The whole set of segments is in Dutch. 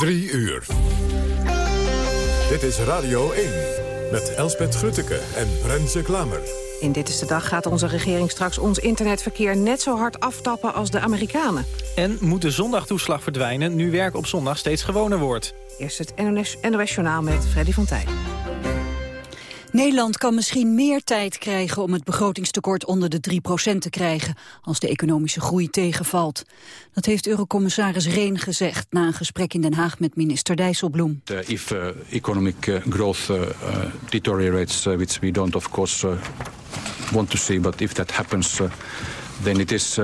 Drie uur. Dit is Radio 1 met Elspet Grutteke en Renze Klamer. In Dit is de Dag gaat onze regering straks ons internetverkeer net zo hard aftappen als de Amerikanen. En moet de zondagtoeslag verdwijnen nu werk op zondag steeds gewoner wordt? Eerst het NOS Journaal met Freddy van Tijn. Nederland kan misschien meer tijd krijgen om het begrotingstekort onder de 3% te krijgen als de economische groei tegenvalt. Dat heeft Eurocommissaris Reen gezegd na een gesprek in Den Haag met minister Dijsselbloem. Uh, if uh, economic uh, growth uh, deteriorates, which we don't of course want to see, but if that happens, then it is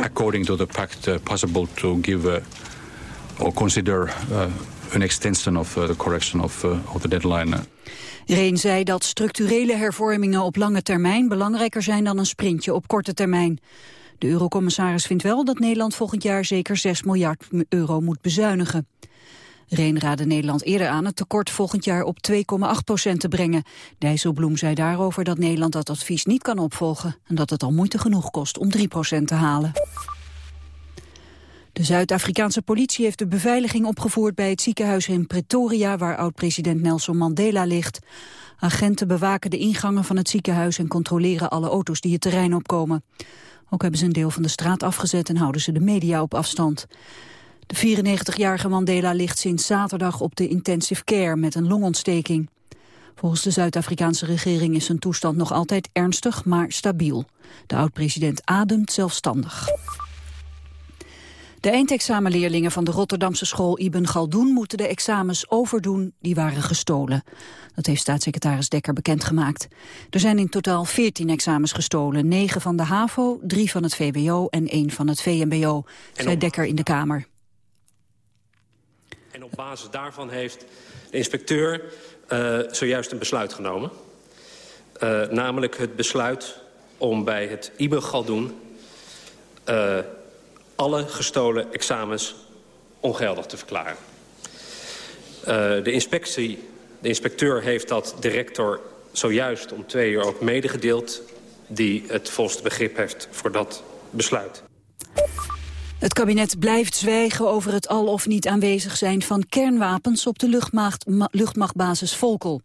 according to the pact possible to give or consider an extension of the correction of, of the deadline. Reen zei dat structurele hervormingen op lange termijn belangrijker zijn dan een sprintje op korte termijn. De eurocommissaris vindt wel dat Nederland volgend jaar zeker 6 miljard euro moet bezuinigen. Reen raadde Nederland eerder aan het tekort volgend jaar op 2,8 procent te brengen. Dijsselbloem zei daarover dat Nederland dat advies niet kan opvolgen... en dat het al moeite genoeg kost om 3 procent te halen. De Zuid-Afrikaanse politie heeft de beveiliging opgevoerd bij het ziekenhuis in Pretoria waar oud-president Nelson Mandela ligt. Agenten bewaken de ingangen van het ziekenhuis en controleren alle auto's die het terrein opkomen. Ook hebben ze een deel van de straat afgezet en houden ze de media op afstand. De 94-jarige Mandela ligt sinds zaterdag op de intensive care met een longontsteking. Volgens de Zuid-Afrikaanse regering is zijn toestand nog altijd ernstig, maar stabiel. De oud-president ademt zelfstandig. De eindexamenleerlingen van de Rotterdamse school Ibn Galdoen moeten de examens overdoen die waren gestolen. Dat heeft staatssecretaris Dekker bekendgemaakt. Er zijn in totaal 14 examens gestolen. 9 van de HAVO, 3 van het VWO en 1 van het VMBO, zei Dekker in de Kamer. En op basis daarvan heeft de inspecteur uh, zojuist een besluit genomen. Uh, namelijk het besluit om bij het Ibn Galdoen... Uh, alle gestolen examens ongeldig te verklaren. Uh, de, inspectie, de inspecteur heeft dat de rector zojuist om twee uur ook medegedeeld... die het volste begrip heeft voor dat besluit. Het kabinet blijft zwijgen over het al of niet aanwezig zijn van kernwapens op de luchtmacht, luchtmachtbasis Volkel.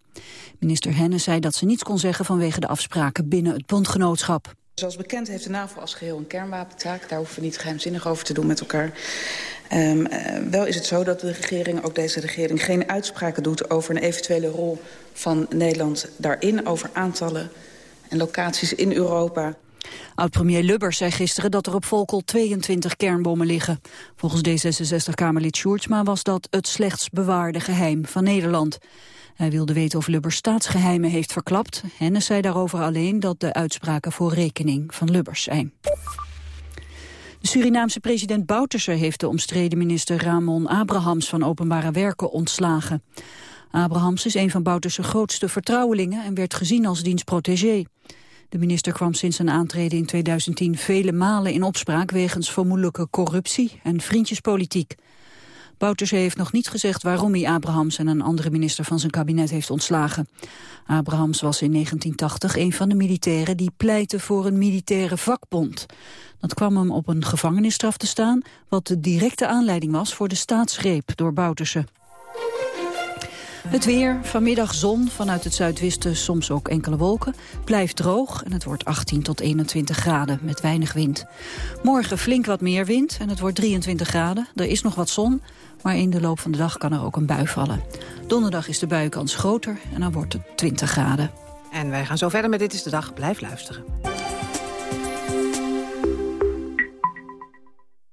Minister Henne zei dat ze niets kon zeggen vanwege de afspraken binnen het bondgenootschap. Zoals bekend heeft de NAVO als geheel een kernwapentaak. Daar hoeven we niet geheimzinnig over te doen met elkaar. Um, wel is het zo dat de regering, ook deze regering, geen uitspraken doet over een eventuele rol van Nederland daarin, over aantallen en locaties in Europa. Oud-premier Lubbers zei gisteren dat er op Volkel 22 kernbommen liggen. Volgens D66-Kamerlid Sjoerdsma was dat het slechts bewaarde geheim van Nederland. Hij wilde weten of Lubbers staatsgeheimen heeft verklapt. Hennis zei daarover alleen dat de uitspraken voor rekening van Lubbers zijn. De Surinaamse president Bouterse heeft de omstreden minister Ramon Abrahams van Openbare Werken ontslagen. Abrahams is een van Bouterse grootste vertrouwelingen en werd gezien als dienstprotégé. De minister kwam sinds zijn aantreden in 2010 vele malen in opspraak wegens vermoedelijke corruptie en vriendjespolitiek. Bouters heeft nog niet gezegd waarom hij Abrahams en een andere minister van zijn kabinet heeft ontslagen. Abrahams was in 1980 een van de militairen die pleitte voor een militaire vakbond. Dat kwam hem op een gevangenisstraf te staan, wat de directe aanleiding was voor de staatsgreep door Bouterse. Het weer, vanmiddag zon, vanuit het zuidwesten soms ook enkele wolken. Blijft droog en het wordt 18 tot 21 graden met weinig wind. Morgen flink wat meer wind en het wordt 23 graden. Er is nog wat zon, maar in de loop van de dag kan er ook een bui vallen. Donderdag is de buienkans groter en dan wordt het 20 graden. En wij gaan zo verder met Dit is de Dag. Blijf luisteren.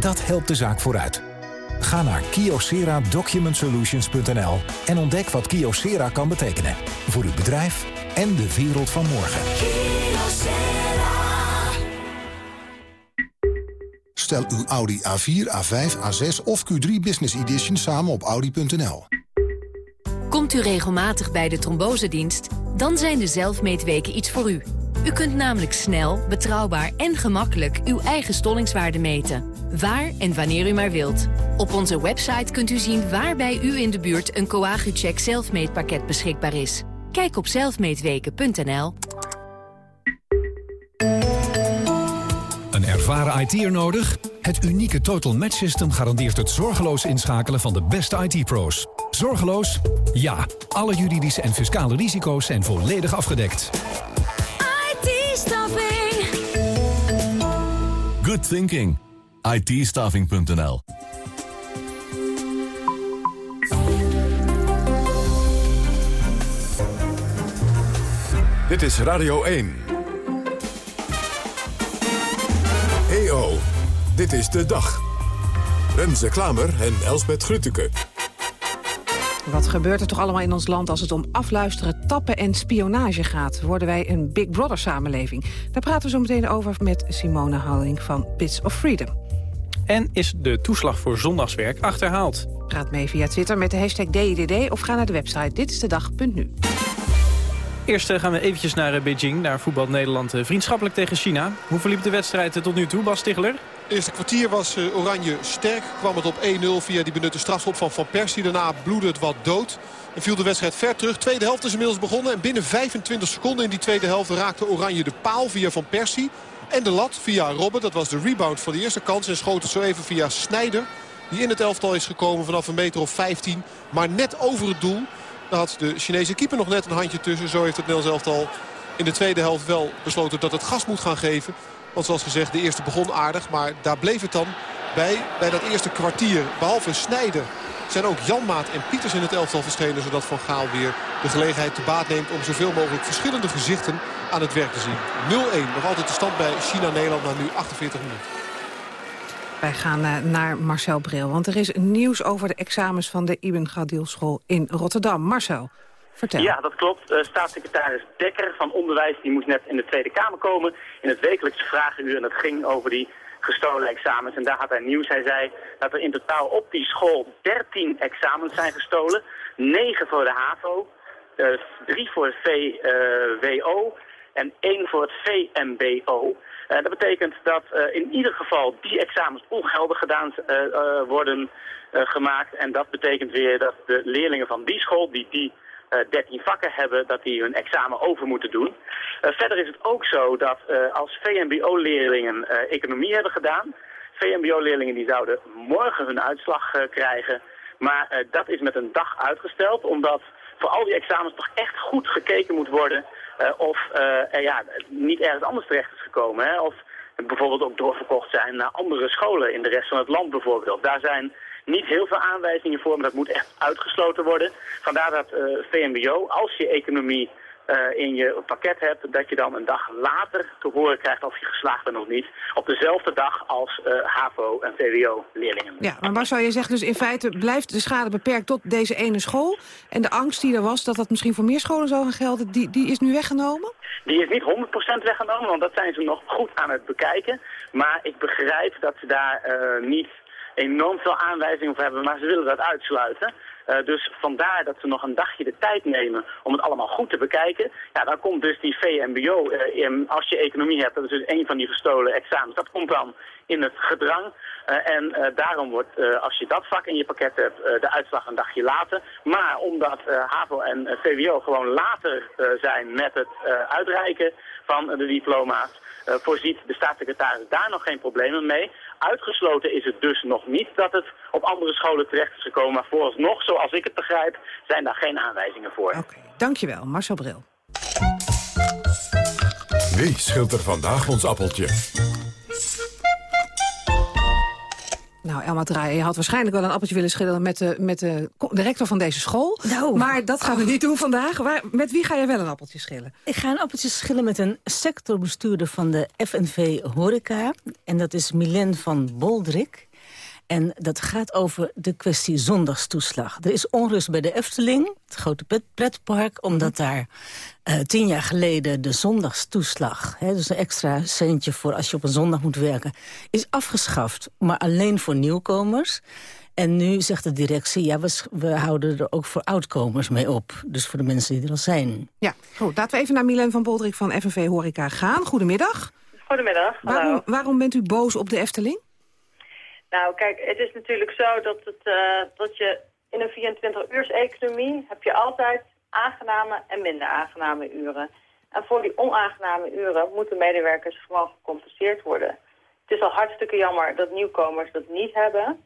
dat helpt de zaak vooruit. Ga naar kyocera-document-solutions.nl en ontdek wat Kyocera kan betekenen. Voor uw bedrijf en de wereld van morgen. Stel uw Audi A4, A5, A6 of Q3 Business Edition samen op audi.nl. Komt u regelmatig bij de trombosedienst? Dan zijn de zelfmeetweken iets voor u. U kunt namelijk snel, betrouwbaar en gemakkelijk uw eigen stollingswaarde meten. Waar en wanneer u maar wilt. Op onze website kunt u zien waar bij u in de buurt een Coagucheck zelfmeetpakket beschikbaar is. Kijk op zelfmeetweken.nl. Een ervaren IT'er nodig? Het unieke Total Match System garandeert het zorgeloos inschakelen van de beste IT-pro's. Zorgeloos? Ja. Alle juridische en fiscale risico's zijn volledig afgedekt. IT-staffing. Good thinking. IT-staffing.nl Dit is Radio 1. EO, dit is de dag. Renze Klamer en Elsbet Grutteke. Wat gebeurt er toch allemaal in ons land als het om afluisteren, tappen en spionage gaat? Worden wij een Big Brother samenleving? Daar praten we zo meteen over met Simone Halling van Bits of Freedom. En is de toeslag voor zondagswerk achterhaald? Praat mee via Twitter met de hashtag DIDD of ga naar de website ditistedag.nu. Eerst eh, gaan we eventjes naar eh, Beijing, naar voetbal Nederland eh, vriendschappelijk tegen China. Hoe verliep de wedstrijd tot nu toe, Bas Stigler? eerste kwartier was Oranje sterk. Kwam het op 1-0 via die benutte strafschop van Van Persie. Daarna bloedde het wat dood. En viel de wedstrijd ver terug. Tweede helft is inmiddels begonnen. En binnen 25 seconden in die tweede helft raakte Oranje de paal via Van Persie. En de lat via Robben. Dat was de rebound van de eerste kans. En schoot het zo even via Snijder. Die in het elftal is gekomen vanaf een meter of 15. Maar net over het doel. Daar had de Chinese keeper nog net een handje tussen. Zo heeft het Nederlands elftal in de tweede helft wel besloten dat het gas moet gaan geven. Want zoals gezegd, de eerste begon aardig. Maar daar bleef het dan bij, bij dat eerste kwartier. Behalve Snijder zijn ook Janmaat en Pieters in het elftal verschenen. Zodat Van Gaal weer de gelegenheid te baat neemt om zoveel mogelijk verschillende gezichten aan het werk te zien. 0-1, nog altijd de stand bij China-Nederland na nu 48 minuten. Wij gaan uh, naar Marcel Bril, want er is nieuws over de examens van de Ibn Gadil school in Rotterdam. Marcel, vertel. Ja, dat klopt. Uh, staatssecretaris Dekker van Onderwijs die moest net in de Tweede Kamer komen in het wekelijkse vragenuur. En dat ging over die gestolen examens. En daar had hij nieuws. Hij zei dat er in totaal op die school 13 examens zijn gestolen. 9 voor de HAVO, uh, 3 voor het VWO en 1 voor het VMBO. Uh, dat betekent dat uh, in ieder geval die examens ongeldig gedaan uh, worden gemaakt. En dat betekent weer dat de leerlingen van die school, die die 13 vakken hebben, dat die hun examen over moeten doen. verder is het ook zo dat als VMBO-leerlingen economie hebben gedaan, VMBO-leerlingen die zouden morgen hun uitslag krijgen. Maar dat is met een dag uitgesteld, omdat voor al die examens toch echt goed gekeken moet worden of uh, er ja, niet ergens anders terecht is gekomen. Hè? Of bijvoorbeeld ook doorverkocht zijn naar andere scholen in de rest van het land bijvoorbeeld. Daar zijn niet heel veel aanwijzingen voor, maar dat moet echt uitgesloten worden. Vandaar dat uh, VMBO, als je economie uh, in je pakket hebt, dat je dan een dag later te horen krijgt of je geslaagd bent of niet. Op dezelfde dag als uh, HAVO en VWO-leerlingen. Ja, maar Marcel, je zegt dus in feite blijft de schade beperkt tot deze ene school. En de angst die er was dat dat misschien voor meer scholen zou gaan gelden, die, die is nu weggenomen? Die is niet 100% weggenomen, want dat zijn ze nog goed aan het bekijken. Maar ik begrijp dat ze daar uh, niet enorm veel aanwijzingen voor hebben, maar ze willen dat uitsluiten. Uh, dus vandaar dat ze nog een dagje de tijd nemen om het allemaal goed te bekijken. Ja, dan komt dus die VMBO, uh, in, als je economie hebt, dat is dus een van die gestolen examens, dat komt dan in het gedrang. Uh, en daarom wordt, als je dat vak in je pakket hebt, de uitslag een dagje later. Maar omdat HAVO en VWO gewoon later zijn met het uitreiken van de diploma's, voorziet de staatssecretaris daar nog geen problemen mee. Uitgesloten is het dus nog niet dat het op andere scholen terecht is gekomen. Maar vooralsnog, zoals ik het begrijp, zijn daar geen aanwijzingen voor. Oké, okay. dankjewel. Marcel Bril. Wie schilt er vandaag ons appeltje? Nou, Elma Draaien, je had waarschijnlijk wel een appeltje willen schillen... met de, met de, de rector van deze school. Nou. Maar dat gaan we niet doen vandaag. Waar, met wie ga je wel een appeltje schillen? Ik ga een appeltje schillen met een sectorbestuurder van de FNV Horeca. En dat is Milen van Boldrik. En dat gaat over de kwestie zondagstoeslag. Er is onrust bij de Efteling, het grote pretpark... omdat daar uh, tien jaar geleden de zondagstoeslag... Hè, dus een extra centje voor als je op een zondag moet werken... is afgeschaft, maar alleen voor nieuwkomers. En nu zegt de directie, ja, we, we houden er ook voor oudkomers mee op. Dus voor de mensen die er al zijn. Ja, goed. Laten we even naar Milen van Boldrik van FNV Horeca gaan. Goedemiddag. Goedemiddag, hallo. Waarom, waarom bent u boos op de Efteling? Nou, kijk, het is natuurlijk zo dat, het, uh, dat je in een 24-uurs-economie heb je altijd aangename en minder aangename uren. En voor die onaangename uren moeten medewerkers gewoon gecompenseerd worden. Het is al hartstikke jammer dat nieuwkomers dat niet hebben.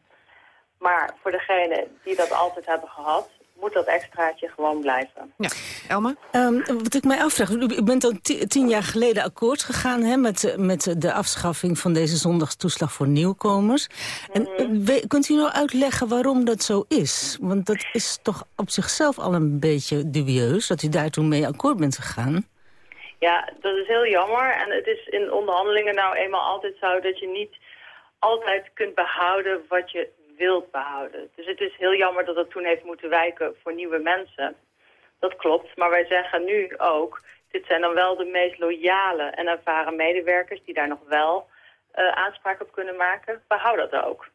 Maar voor degenen die dat altijd hebben gehad, moet dat extraatje gewoon blijven. Ja. Elma? Um, wat ik mij afvraag, u bent al tien jaar geleden akkoord gegaan... Hè, met, met de afschaffing van deze zondagstoeslag voor nieuwkomers. En mhm. kunt u nou uitleggen waarom dat zo is? Want dat is toch op zichzelf al een beetje dubieus... dat u daar toen mee akkoord bent gegaan. Ja, dat is heel jammer. En het is in onderhandelingen nou eenmaal altijd zo... dat je niet altijd kunt behouden wat je wilt behouden. Dus het is heel jammer dat het toen heeft moeten wijken voor nieuwe mensen. Dat klopt, maar wij zeggen nu ook... dit zijn dan wel de meest loyale en ervaren medewerkers... die daar nog wel uh, aanspraak op kunnen maken. Behoud dat ook.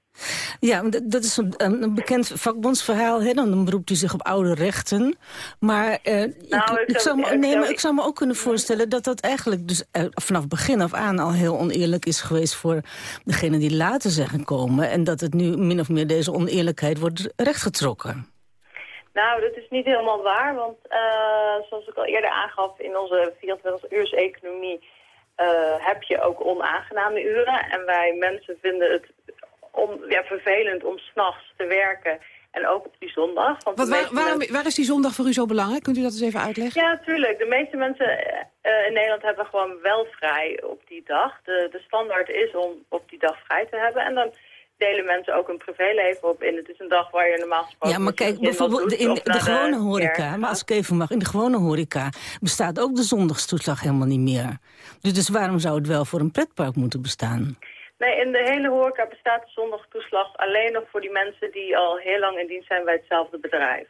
Ja, dat is een, een bekend vakbondsverhaal. Hè? Dan beroept u zich op oude rechten. Maar, uh, nou, ik, ik, zou me, nee, maar ik zou me ook kunnen voorstellen dat dat eigenlijk dus uh, vanaf begin af aan al heel oneerlijk is geweest voor degene die later zijn gekomen. En dat het nu min of meer deze oneerlijkheid wordt rechtgetrokken. Nou, dat is niet helemaal waar, want uh, zoals ik al eerder aangaf in onze 24-uurs-economie... heb je ook onaangename uren. En wij mensen vinden het om, ja, vervelend om s'nachts te werken. En ook op die zondag. Want Wat, waar, waarom, waar is die zondag voor u zo belangrijk? Kunt u dat eens even uitleggen? Ja, tuurlijk. De meeste mensen uh, in Nederland hebben gewoon wel vrij op die dag. De, de standaard is om op die dag vrij te hebben. En dan delen mensen ook hun privéleven op in. Het is een dag waar je normaal gesproken... Ja, maar kijk, bijvoorbeeld in de, de gewone horeca, maar als ik even mag, in de gewone horeca bestaat ook de zondagstoeslag helemaal niet meer. Dus, dus waarom zou het wel voor een pretpark moeten bestaan? Nee, in de hele horeca bestaat de zondagtoeslag alleen nog voor die mensen die al heel lang in dienst zijn bij hetzelfde bedrijf.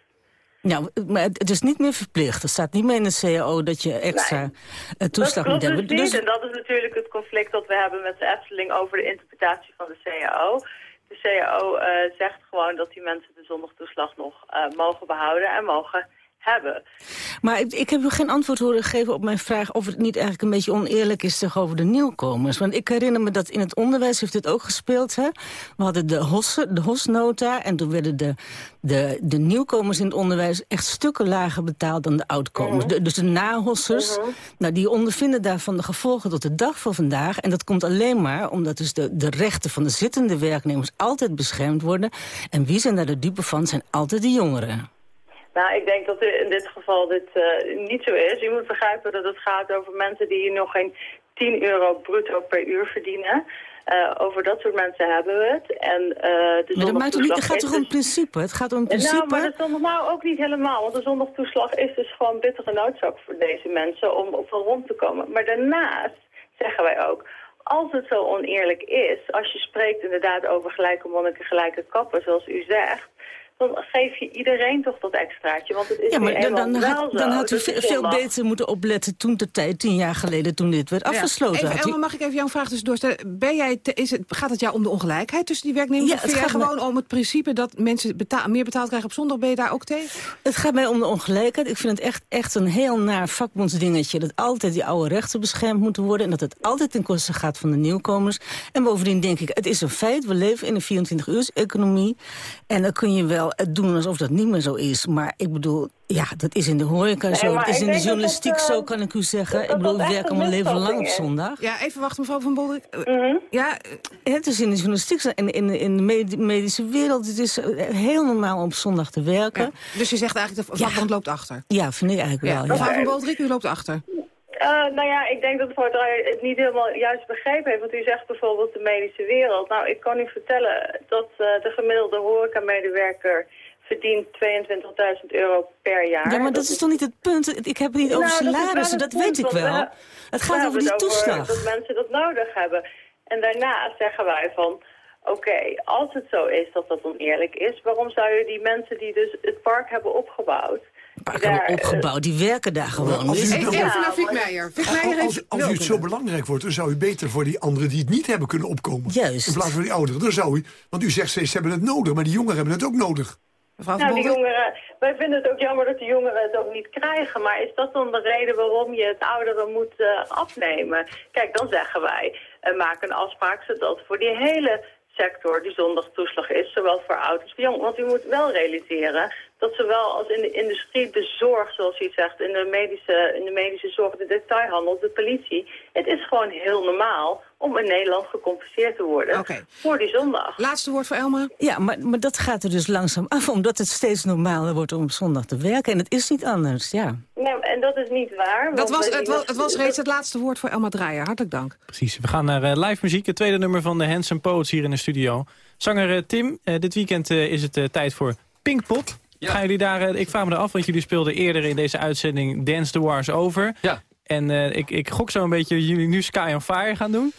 Nou, maar het is niet meer verplicht. Er staat niet meer in de CAO dat je extra nee. Eh, toeslag moet hebben. Dus niet. En dat is natuurlijk het conflict dat we hebben met de Efteling over de interpretatie van de CAO. De CAO uh, eh, zegt gewoon dat die mensen de zondagtoeslag nog uh, mogen behouden en mogen hebben. Maar ik, ik heb u geen antwoord horen geven op mijn vraag... of het niet eigenlijk een beetje oneerlijk is tegenover de nieuwkomers. Want ik herinner me dat in het onderwijs heeft dit ook gespeeld. Hè? We hadden de, hosse, de HOS-nota en toen werden de, de, de nieuwkomers in het onderwijs... echt stukken lager betaald dan de oudkomers. Mhm. dus de nahossers, mhm. nou, die ondervinden daarvan de gevolgen tot de dag van vandaag. En dat komt alleen maar omdat dus de, de rechten van de zittende werknemers... altijd beschermd worden. En wie zijn daar de dupe van, zijn altijd de jongeren. Nou, ik denk dat in dit geval dit uh, niet zo is. Je moet begrijpen dat het gaat over mensen die hier nog geen 10 euro bruto per uur verdienen. Uh, over dat soort mensen hebben we het. En, uh, de maar dat maakt niet, het gaat toch om dus... principe? Het gaat om principe? Nou, maar dat is nou ook niet helemaal. Want de zondagtoeslag is dus gewoon bittere noodzak voor deze mensen om op van rond te komen. Maar daarnaast zeggen wij ook, als het zo oneerlijk is, als je spreekt inderdaad over gelijke monniken, gelijke kappen, zoals u zegt dan geef je iedereen toch dat extraatje. Want het is ja, maar dan, dan, had, dan had u veel beter moeten opletten toen de tijd, tien jaar geleden, toen dit werd afgesloten. Even, Elma, mag ik even jouw vraag dus doorstellen? Ben jij is het, gaat het jou om de ongelijkheid tussen die werknemers? Ja, of het gaat gewoon om het principe dat mensen betaal, meer betaald krijgen op zondag? Ben je daar ook tegen? Het gaat mij om de ongelijkheid. Ik vind het echt, echt een heel naar vakbondsdingetje... dat altijd die oude rechten beschermd moeten worden... en dat het altijd ten koste gaat van de nieuwkomers. En bovendien denk ik, het is een feit. We leven in een 24-uurs-economie. En dan kun je wel het doen alsof dat niet meer zo is. Maar ik bedoel, ja, dat is in de horeca zo. Het is in de journalistiek zo, kan ik u zeggen. Ik bedoel, ik werk al mijn leven lang op zondag. Ja, even wachten, mevrouw Van Bolder. Mhm. Ja, het is in de journalistiek en in, in, de medische wereld. Het is eh, heel normaal om op zondag te werken. Dus je zegt eigenlijk, de vakbond loopt achter? Ja, vind ik eigenlijk wel. Mevrouw Van Boldrik, u loopt achter? Uh, nou ja, ik denk dat mevrouw Draaier het niet helemaal juist begrepen heeft. Want u zegt bijvoorbeeld de medische wereld. Nou, ik kan u vertellen dat uh, de gemiddelde horecamedewerker verdient 22.000 euro per jaar. Ja, maar dat, is toch niet het punt? Ik heb het niet over nou, salarissen, dat, weet ik wel. het gaat over die toeslag. dat mensen dat nodig hebben. En daarna zeggen wij van... Oké, als het zo is dat dat oneerlijk is... waarom zou je die mensen die dus het park hebben opgebouwd park hebben opgebouwd. Die werken daar gewoon. Als u, Even naar Vic Meijer. als, als, u het zo belangrijk wordt, dan zou u beter voor die anderen die het niet hebben kunnen opkomen. Juist. In plaats van die ouderen. Dan zou u, want u zegt steeds, ze hebben het nodig, maar die jongeren hebben het ook nodig. nou, die jongeren, wij vinden het ook jammer dat de jongeren het ook niet krijgen. Maar is dat dan de reden waarom je het ouderen moet uh, afnemen? Kijk, dan zeggen wij, uh, maak een afspraak zodat voor die hele sector die zondagtoeslag is, zowel voor oud als voor jong. Want u moet wel realiseren dat zowel als in de industrie, de zorg, zoals u zegt, in de medische, in de medische zorg, de detailhandel, de politie. Het is gewoon heel normaal om in Nederland gecompenseerd te worden voor die zondag. Laatste woord voor Elma. Ja, maar, maar dat gaat er dus langzaam af, omdat het steeds normaler wordt om op zondag te werken. En het is niet anders, ja. Nee, en dat is niet waar. Dat was, het, was, het was reeds het laatste woord voor Elma Draaier. Hartelijk dank. Precies, we gaan naar uh, live muziek. Het tweede nummer van de Handsome Poets hier in de studio. Zanger uh, Tim, uh, dit weekend is het tijd voor Pinkpop. Ja. Gaan jullie daar, ik vraag me af, want jullie speelden eerder in deze uitzending Dance the Wars over. Ja. En ik, ik gok zo een beetje jullie nu Sky on Fire gaan doen.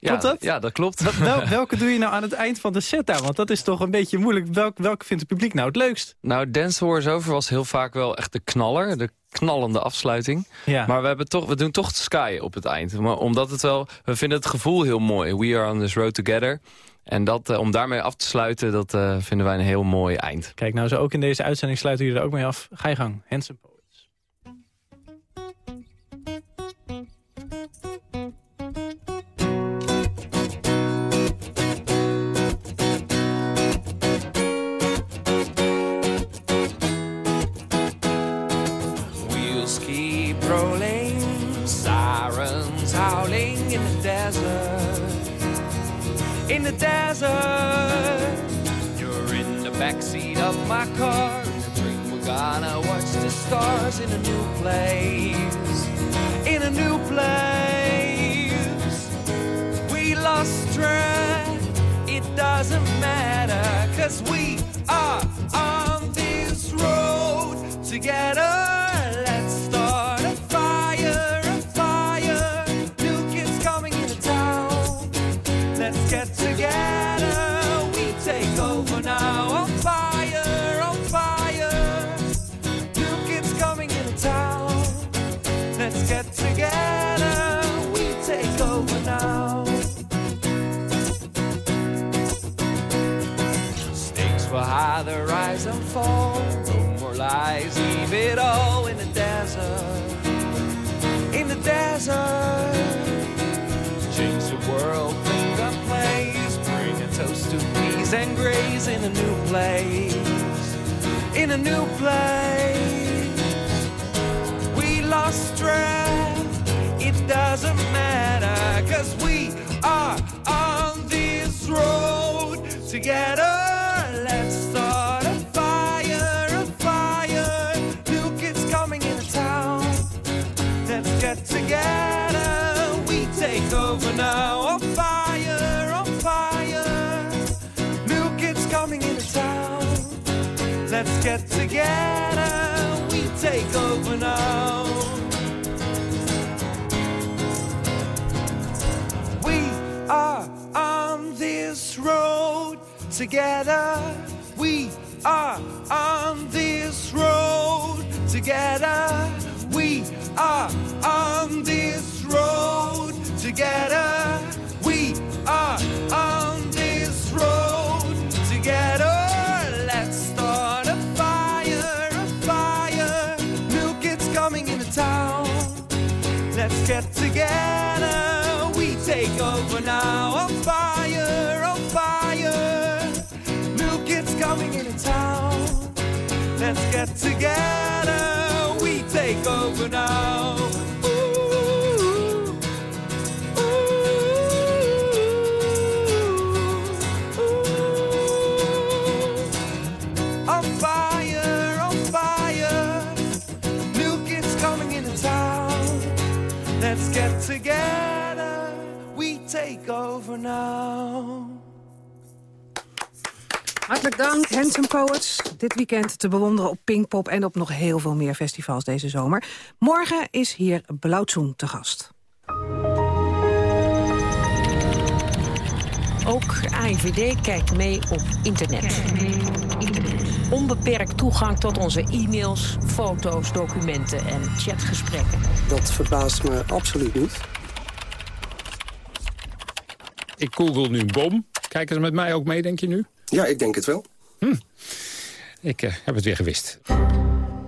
Klopt ja, dat? Ja, dat klopt. Wel, welke doe je nou aan het eind van de set daar? Want dat is toch een beetje moeilijk. Welk, welke vindt het publiek nou het leukst? Nou, Dance Wars Over was heel vaak wel echt de knaller. De knallende afsluiting. Ja. Maar we, hebben toch, we doen toch Sky op het eind. Maar omdat het wel, we vinden het gevoel heel mooi. We are on this road together. En dat, uh, om daarmee af te sluiten, dat uh, vinden wij een heel mooi eind. Kijk, nou zo ook in deze uitzending sluiten jullie er ook mee af. Ga je gang, lies, it all in the desert. In the desert. Change the world, think of place. Bring a toast to peace and grace in a new place. In a new place. We lost track. It doesn't matter, cause we are on this road together. Let's get together. We take over now. We are on this road together. We are on this road together. We are on this road together. Get together. We take over now. On fire, on fire. New kids coming into town. Let's get together. We take over now. Let's get together, we take over now. Hartelijk dank, Handsome Poets. Dit weekend te bewonderen op Pinkpop en op nog heel veel meer festivals deze zomer. Morgen is hier Blauwtsoen te gast. Ook AIVD kijkt mee op internet. Onbeperkt toegang tot onze e-mails, foto's, documenten en chatgesprekken. Dat verbaast me absoluut niet. Ik google nu bom. Kijken ze met mij ook mee, denk je nu? Ja, ik denk het wel. Hm. Ik uh, heb het weer gewist.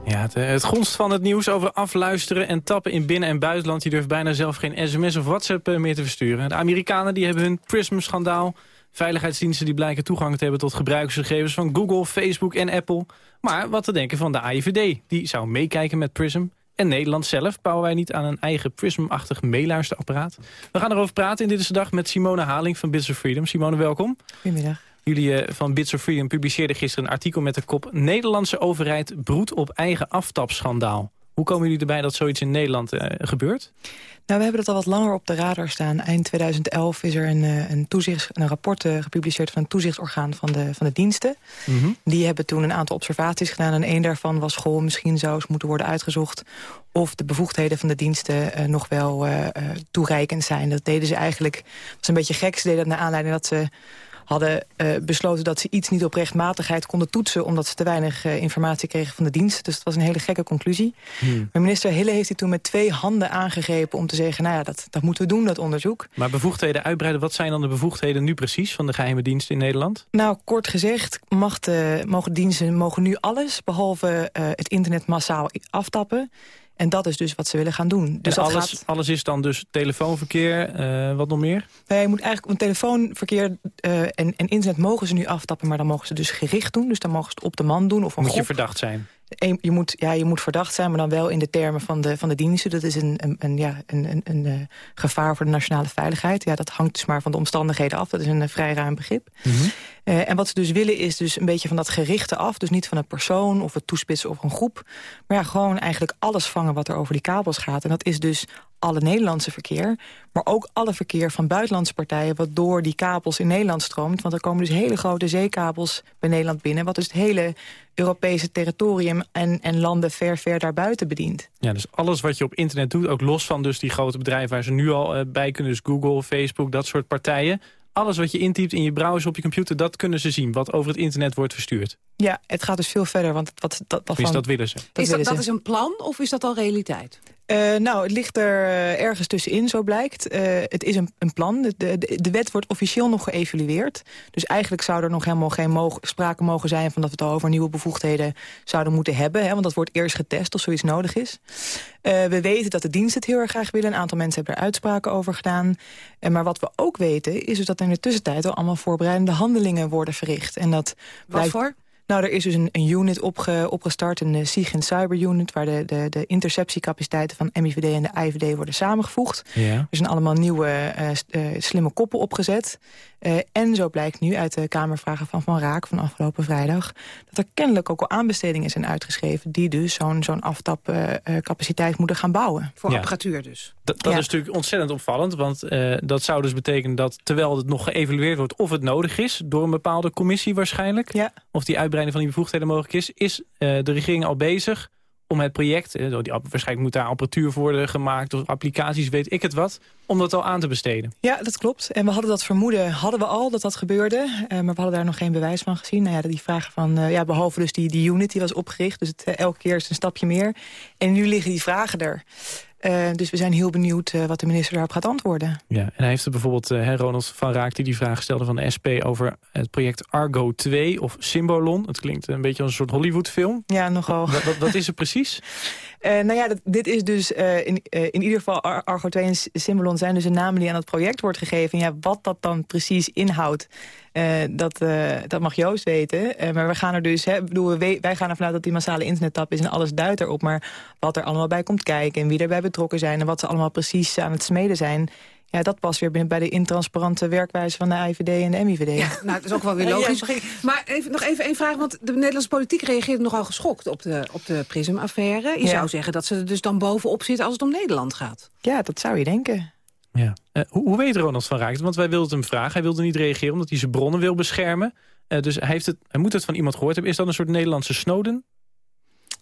Ja, het, het gonst van het nieuws over afluisteren en tappen in binnen- en buitenland. Je durft bijna zelf geen sms of WhatsApp eh, meer te versturen. De Amerikanen die hebben hun Prism-schandaal. Veiligheidsdiensten die blijken toegang te hebben tot gebruikersgegevens van Google, Facebook en Apple. Maar wat te denken van de AIVD? Die zou meekijken met Prism. En Nederland zelf bouwen wij niet aan een eigen Prism-achtig meeluisterapparaat. We gaan erover praten in Dit is de Dag met Simone Haling van Bits of Freedom. Simone, welkom. Goedemiddag. Jullie eh, van Bits of Freedom publiceerden gisteren een artikel met de kop... Nederlandse overheid broedt op eigen aftapschandaal. Hoe komen jullie erbij dat zoiets in Nederland uh, gebeurt? Nou, we hebben dat al wat langer op de radar staan. Eind 2011 is er een, uh, een, toezichts, een rapport uh, gepubliceerd van een toezichtsorgaan van de, van de diensten. Mm -hmm. Die hebben toen een aantal observaties gedaan. En één daarvan was, goh, misschien zou eens moeten worden uitgezocht... of de bevoegdheden van de diensten nog wel toereikend zijn. Dat deden ze eigenlijk, dat was een beetje gek. Ze deden dat naar aanleiding dat ze hadden uh, besloten dat ze iets niet op rechtmatigheid konden toetsen... omdat ze te weinig uh, informatie kregen van de dienst. Dus dat was een hele gekke conclusie. Hmm. Maar minister Hille heeft hij toen met twee handen aangegrepen... om te zeggen, nou ja, dat, dat moeten we doen, dat onderzoek. Maar bevoegdheden uitbreiden, wat zijn dan de bevoegdheden nu precies... van de geheime dienst in Nederland? Nou, kort gezegd, mag de, mogen diensten mogen nu alles... behalve uh, het internet massaal aftappen... En dat is dus wat ze willen gaan doen. Dus alles, gaat... alles is dan dus telefoonverkeer, uh, wat nog meer? Nee, je moet eigenlijk een telefoonverkeer uh, en, en, internet mogen ze nu aftappen... maar dan mogen ze dus gericht doen. Dus dan mogen ze het op de man doen of een Moet groep. je verdacht zijn? Je moet, ja, je moet verdacht zijn, maar dan wel in de termen van de, van de diensten. Dat is een, een, een ja, een, een, een, uh, gevaar voor de nationale veiligheid. Ja, dat hangt dus maar van de omstandigheden af. Dat is een uh, vrij ruim begrip. Mm -hmm. uh, en wat ze dus willen is dus een beetje van dat gerichte af. Dus niet van een persoon of het toespitsen of een groep. Maar ja, gewoon eigenlijk alles vangen wat er over die kabels gaat. En dat is dus alle Nederlandse verkeer. Maar ook alle verkeer van buitenlandse partijen... wat door die kabels in Nederland stroomt. Want er komen dus hele grote zeekabels bij Nederland binnen... wat dus het hele Europese territorium en, en landen ver, ver daarbuiten bedient. Ja, dus alles wat je op internet doet, ook los van dus die grote bedrijven... waar ze nu al uh, bij kunnen, dus Google, Facebook, dat soort partijen... alles wat je intypt in je browser op je computer, dat kunnen ze zien... wat over het internet wordt verstuurd. Ja, het gaat dus veel verder. Want wat, dat, dat, van, dat willen ze. Dat is dat, dat is een plan of is dat al realiteit? Uh, nou, het ligt er uh, ergens tussenin, zo blijkt. Uh, het is een, een plan. De, de, de, wet wordt officieel nog geëvalueerd. Dus eigenlijk zou er nog helemaal geen mogen, sprake mogen zijn... van dat we het al over nieuwe bevoegdheden zouden moeten hebben. Hè, want dat wordt eerst getest of zoiets nodig is. we weten dat de dienst het heel erg graag willen. Een aantal mensen hebben er uitspraken over gedaan. maar wat we ook weten, is dus dat er in de tussentijd... al allemaal voorbereidende handelingen worden verricht. En dat wat blijkt... voor? Nou, er is dus een, een unit opge, opgestart, een uh, SIG en Cyber Unit... waar de, de, de interceptiecapaciteiten van MIVD en de IVD worden samengevoegd. Ja. Er zijn allemaal nieuwe uh, uh, slimme koppen opgezet. En zo blijkt nu uit de Kamervragen van Van Raak van afgelopen vrijdag... dat er kennelijk ook al aanbestedingen zijn uitgeschreven... die dus zo'n zo'n aftapcapaciteit moeten gaan bouwen. Voor ja. apparatuur dus. Dat, dat ja. is natuurlijk ontzettend opvallend, want dat zou dus betekenen dat... terwijl het nog geëvalueerd wordt of het nodig is... door een bepaalde commissie waarschijnlijk... Ja. of die uitbreiding van die bevoegdheden mogelijk is... is uh, de regering al bezig om het project... Uh, die, waarschijnlijk moet daar apparatuur voor worden gemaakt... of applicaties, weet ik het wat, om dat al aan te besteden. Ja, dat klopt. En we hadden dat vermoeden, hadden we al dat dat gebeurde. Uh, maar we hadden daar nog geen bewijs van gezien. Nou ja, die vragen van, ja, behalve dus die, die unit die was opgericht... dus het, elke keer is een stapje meer. En nu liggen die vragen er. Uh, dus we zijn heel benieuwd uh, wat de minister daarop gaat antwoorden. Ja, en hij heeft er bijvoorbeeld uh, Ronald van Raak... die die vraag stelde van de SP over het project Argo 2 of Symbolon. Het klinkt een beetje als een soort Hollywoodfilm. Ja, nogal. Wat, wat, wat is het precies? nou ja, dit is dus in, in ieder geval Ar Argo 2 en Symbolon... zijn dus de namen die aan het project wordt gegeven. Ja, wat dat dan precies inhoudt... Dat, dat mag Joost weten. Maar we gaan er dus, hè, bedoel, wij, wij gaan ervan uit dat die massale internettap is en alles duidt erop. Maar wat er allemaal bij komt kijken en wie erbij betrokken zijn en wat ze allemaal precies aan het smeden zijn. Ja, dat past weer binnen bij de intransparante werkwijze van de IVD en de MIVD. Ja, nou, dat is ook wel weer logisch. maar even, nog even één vraag, want de Nederlandse politiek reageert nogal geschokt op de, op de PRISM-affaire. Je zou zeggen dat ze er dus dan bovenop zitten als het om Nederland gaat. Ja, dat zou je denken. Ja. Uh, hoe, hoe, weet Ronald van Raakt? Want wij wilden hem vragen. Hij wilde niet reageren omdat hij zijn bronnen wil beschermen. Uh, dus hij, heeft het, hij moet het van iemand gehoord hebben. Is dat een soort Nederlandse Snowden?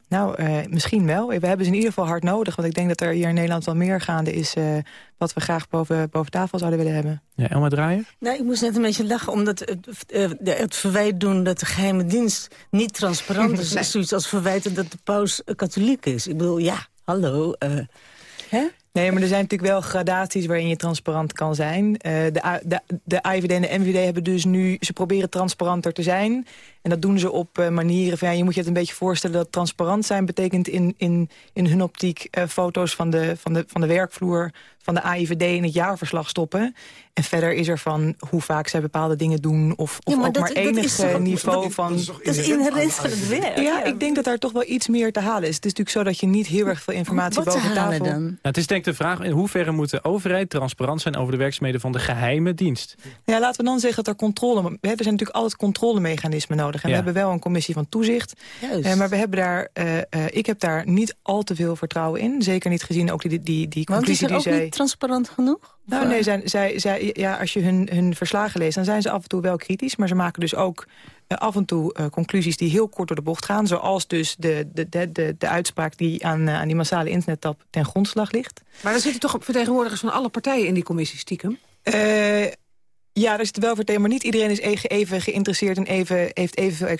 Nou, uh, misschien wel. We hebben ze in ieder geval hard nodig. Want ik denk dat er hier in Nederland wel meer gaande is... Uh, wat we graag boven, boven tafel zouden willen hebben. Ja, Elma Draaien? Nou, ik moest net een beetje lachen, omdat het, uh, het verwijt doen... dat de geheime dienst niet transparant is. nee. is zoiets als verwijten dat de paus katholiek is. Ik bedoel, ja, hallo... Hè? Nee, maar er zijn natuurlijk wel gradaties waarin je transparant kan zijn. Uh, de, de, de IVD en de MVD hebben dus nu... ze proberen transparanter te zijn. En dat doen ze op uh, manieren van... Ja, je moet je het een beetje voorstellen dat transparant zijn... betekent in, in, in hun optiek uh, foto's van de, van, de, van de werkvloer van de AIVD in het jaarverslag stoppen. En verder is er van hoe vaak zij bepaalde dingen doen... of, of ja, maar ook dat, maar enig toch, niveau dat, van... Dat is inherent van het werk. Ja, ja, ik denk dat daar toch wel iets meer te halen is. Het is natuurlijk zo dat je niet heel erg veel informatie Wat boven tafel... Dan? Nou, het is denk ik de vraag in hoeverre moet de overheid transparant zijn... over de werkzaamheden van de geheime dienst? Ja, laten we dan zeggen dat er controle... We hebben zijn natuurlijk altijd controlemechanismen nodig. En ja. we hebben wel een commissie van toezicht. Uh, maar we hebben daar, uh, uh, ik heb daar niet al te veel vertrouwen in. Zeker niet gezien ook die, die, die conclusie die zij... niet transparant genoeg? Nou, nee, zij, zij, zij, ja, als je hun, hun verslagen leest, dan zijn ze af en toe wel kritisch. Maar ze maken dus ook uh, af en toe uh, conclusies die heel kort door de bocht gaan. Zoals dus de, de, de, de, de uitspraak die aan, uh, aan die massale internettap ten grondslag ligt. Maar er zitten toch vertegenwoordigers van alle partijen in die commissie stiekem? Ja, er zit wel vertellen, maar niet iedereen is even geïnteresseerd en even, heeft evenveel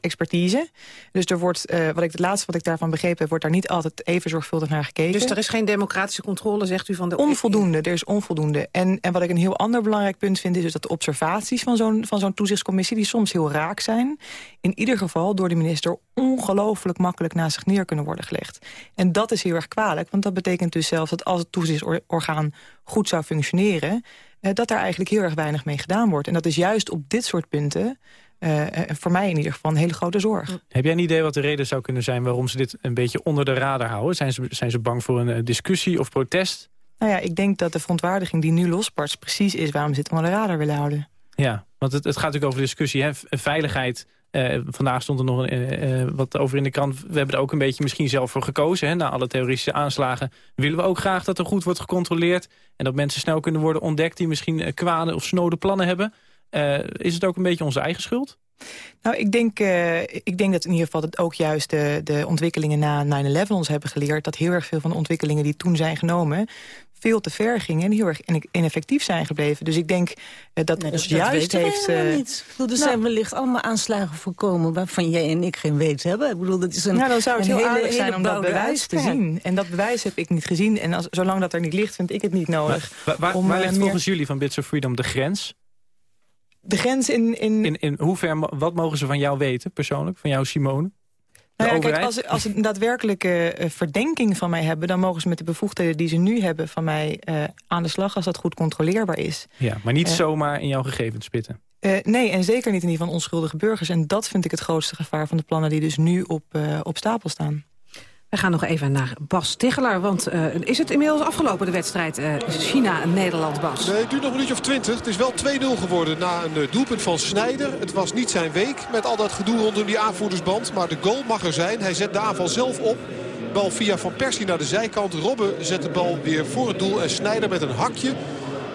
expertise. Dus er wordt, uh, wat ik het laatste wat ik daarvan begrepen heb, wordt daar niet altijd even zorgvuldig naar gekeken. Dus er is geen democratische controle, zegt u van de... Onvoldoende, er is onvoldoende. En, en wat ik een heel ander belangrijk punt vind, is dus dat de observaties van zo'n van zo'n toezichtscommissie, die soms heel raak zijn, in ieder geval door de minister ongelooflijk makkelijk naast zich neer kunnen worden gelegd. En dat is heel erg kwalijk, want dat betekent dus zelfs dat als het toezichtsorgaan goed zou functioneren dat daar eigenlijk heel erg weinig mee gedaan wordt. En dat is juist op dit soort punten... Uh, voor mij in ieder geval een hele grote zorg. Heb jij een idee wat de reden zou kunnen zijn... waarom ze dit een beetje onder de radar houden? Zijn ze, zijn ze bang voor een discussie of protest? Nou ja, ik denk dat de verontwaardiging die nu losbarst... precies is waarom ze het onder de radar willen houden. Ja, want het, het gaat natuurlijk over discussie. Hè? Veiligheid, uh, vandaag stond er nog een, uh, wat over in de krant. We hebben er ook een beetje misschien zelf voor gekozen. Hè? Na alle terroristische aanslagen willen we ook graag dat er goed wordt gecontroleerd. En dat mensen snel kunnen worden ontdekt die misschien kwade of snode plannen hebben. is het ook een beetje onze eigen schuld? Nou, ik denk, ik denk dat in ieder geval dat ook juist de, de ontwikkelingen na 9-11 ons hebben geleerd... dat heel erg veel van de ontwikkelingen die toen zijn genomen veel te ver gingen en heel erg ineffectief zijn gebleven. Dus ik denk uh, dat nee, ons dat juist heeft... Uh, niet. Bedoel, er nou, zijn wellicht allemaal aanslagen voorkomen waarvan jij en ik geen weet hebben. Ik bedoel, dat is een Nou, dan zou het heel hele, aardig zijn hele om dat bewijs te zien. En dat bewijs heb ik niet gezien. En als, zolang dat er niet ligt, vind ik het niet nodig. Maar, waar, om, waar ligt volgens jullie van Bits of Freedom de grens? De grens in... In, in, in hoever, wat mogen ze van jou weten, persoonlijk? Van jou, Simone? Nou ja, kijk, als, als ze een daadwerkelijke uh, verdenking van mij hebben... dan mogen ze met de bevoegdheden die ze nu hebben van mij uh, aan de slag... als dat goed controleerbaar is. Ja, maar niet uh, zomaar in jouw gegevens spitten. nee, en zeker niet in die van onschuldige burgers. En dat vind ik het grootste gevaar van de plannen die dus nu op, op stapel staan. We gaan nog even naar Bas Tichelaar, want uh, is het inmiddels afgelopen de wedstrijd uh, China-Nederland, Bas? Nee, het duurt nog een minuutje of twintig. Het is wel 2-0 geworden na een uh, doelpunt van Snijder. Het was niet zijn week met al dat gedoe rondom die aanvoerdersband. Maar de goal mag er zijn. Hij zet de aanval zelf op. Bal via Van Persie naar de zijkant. Robben zet de bal weer voor het doel. En Snijder met een hakje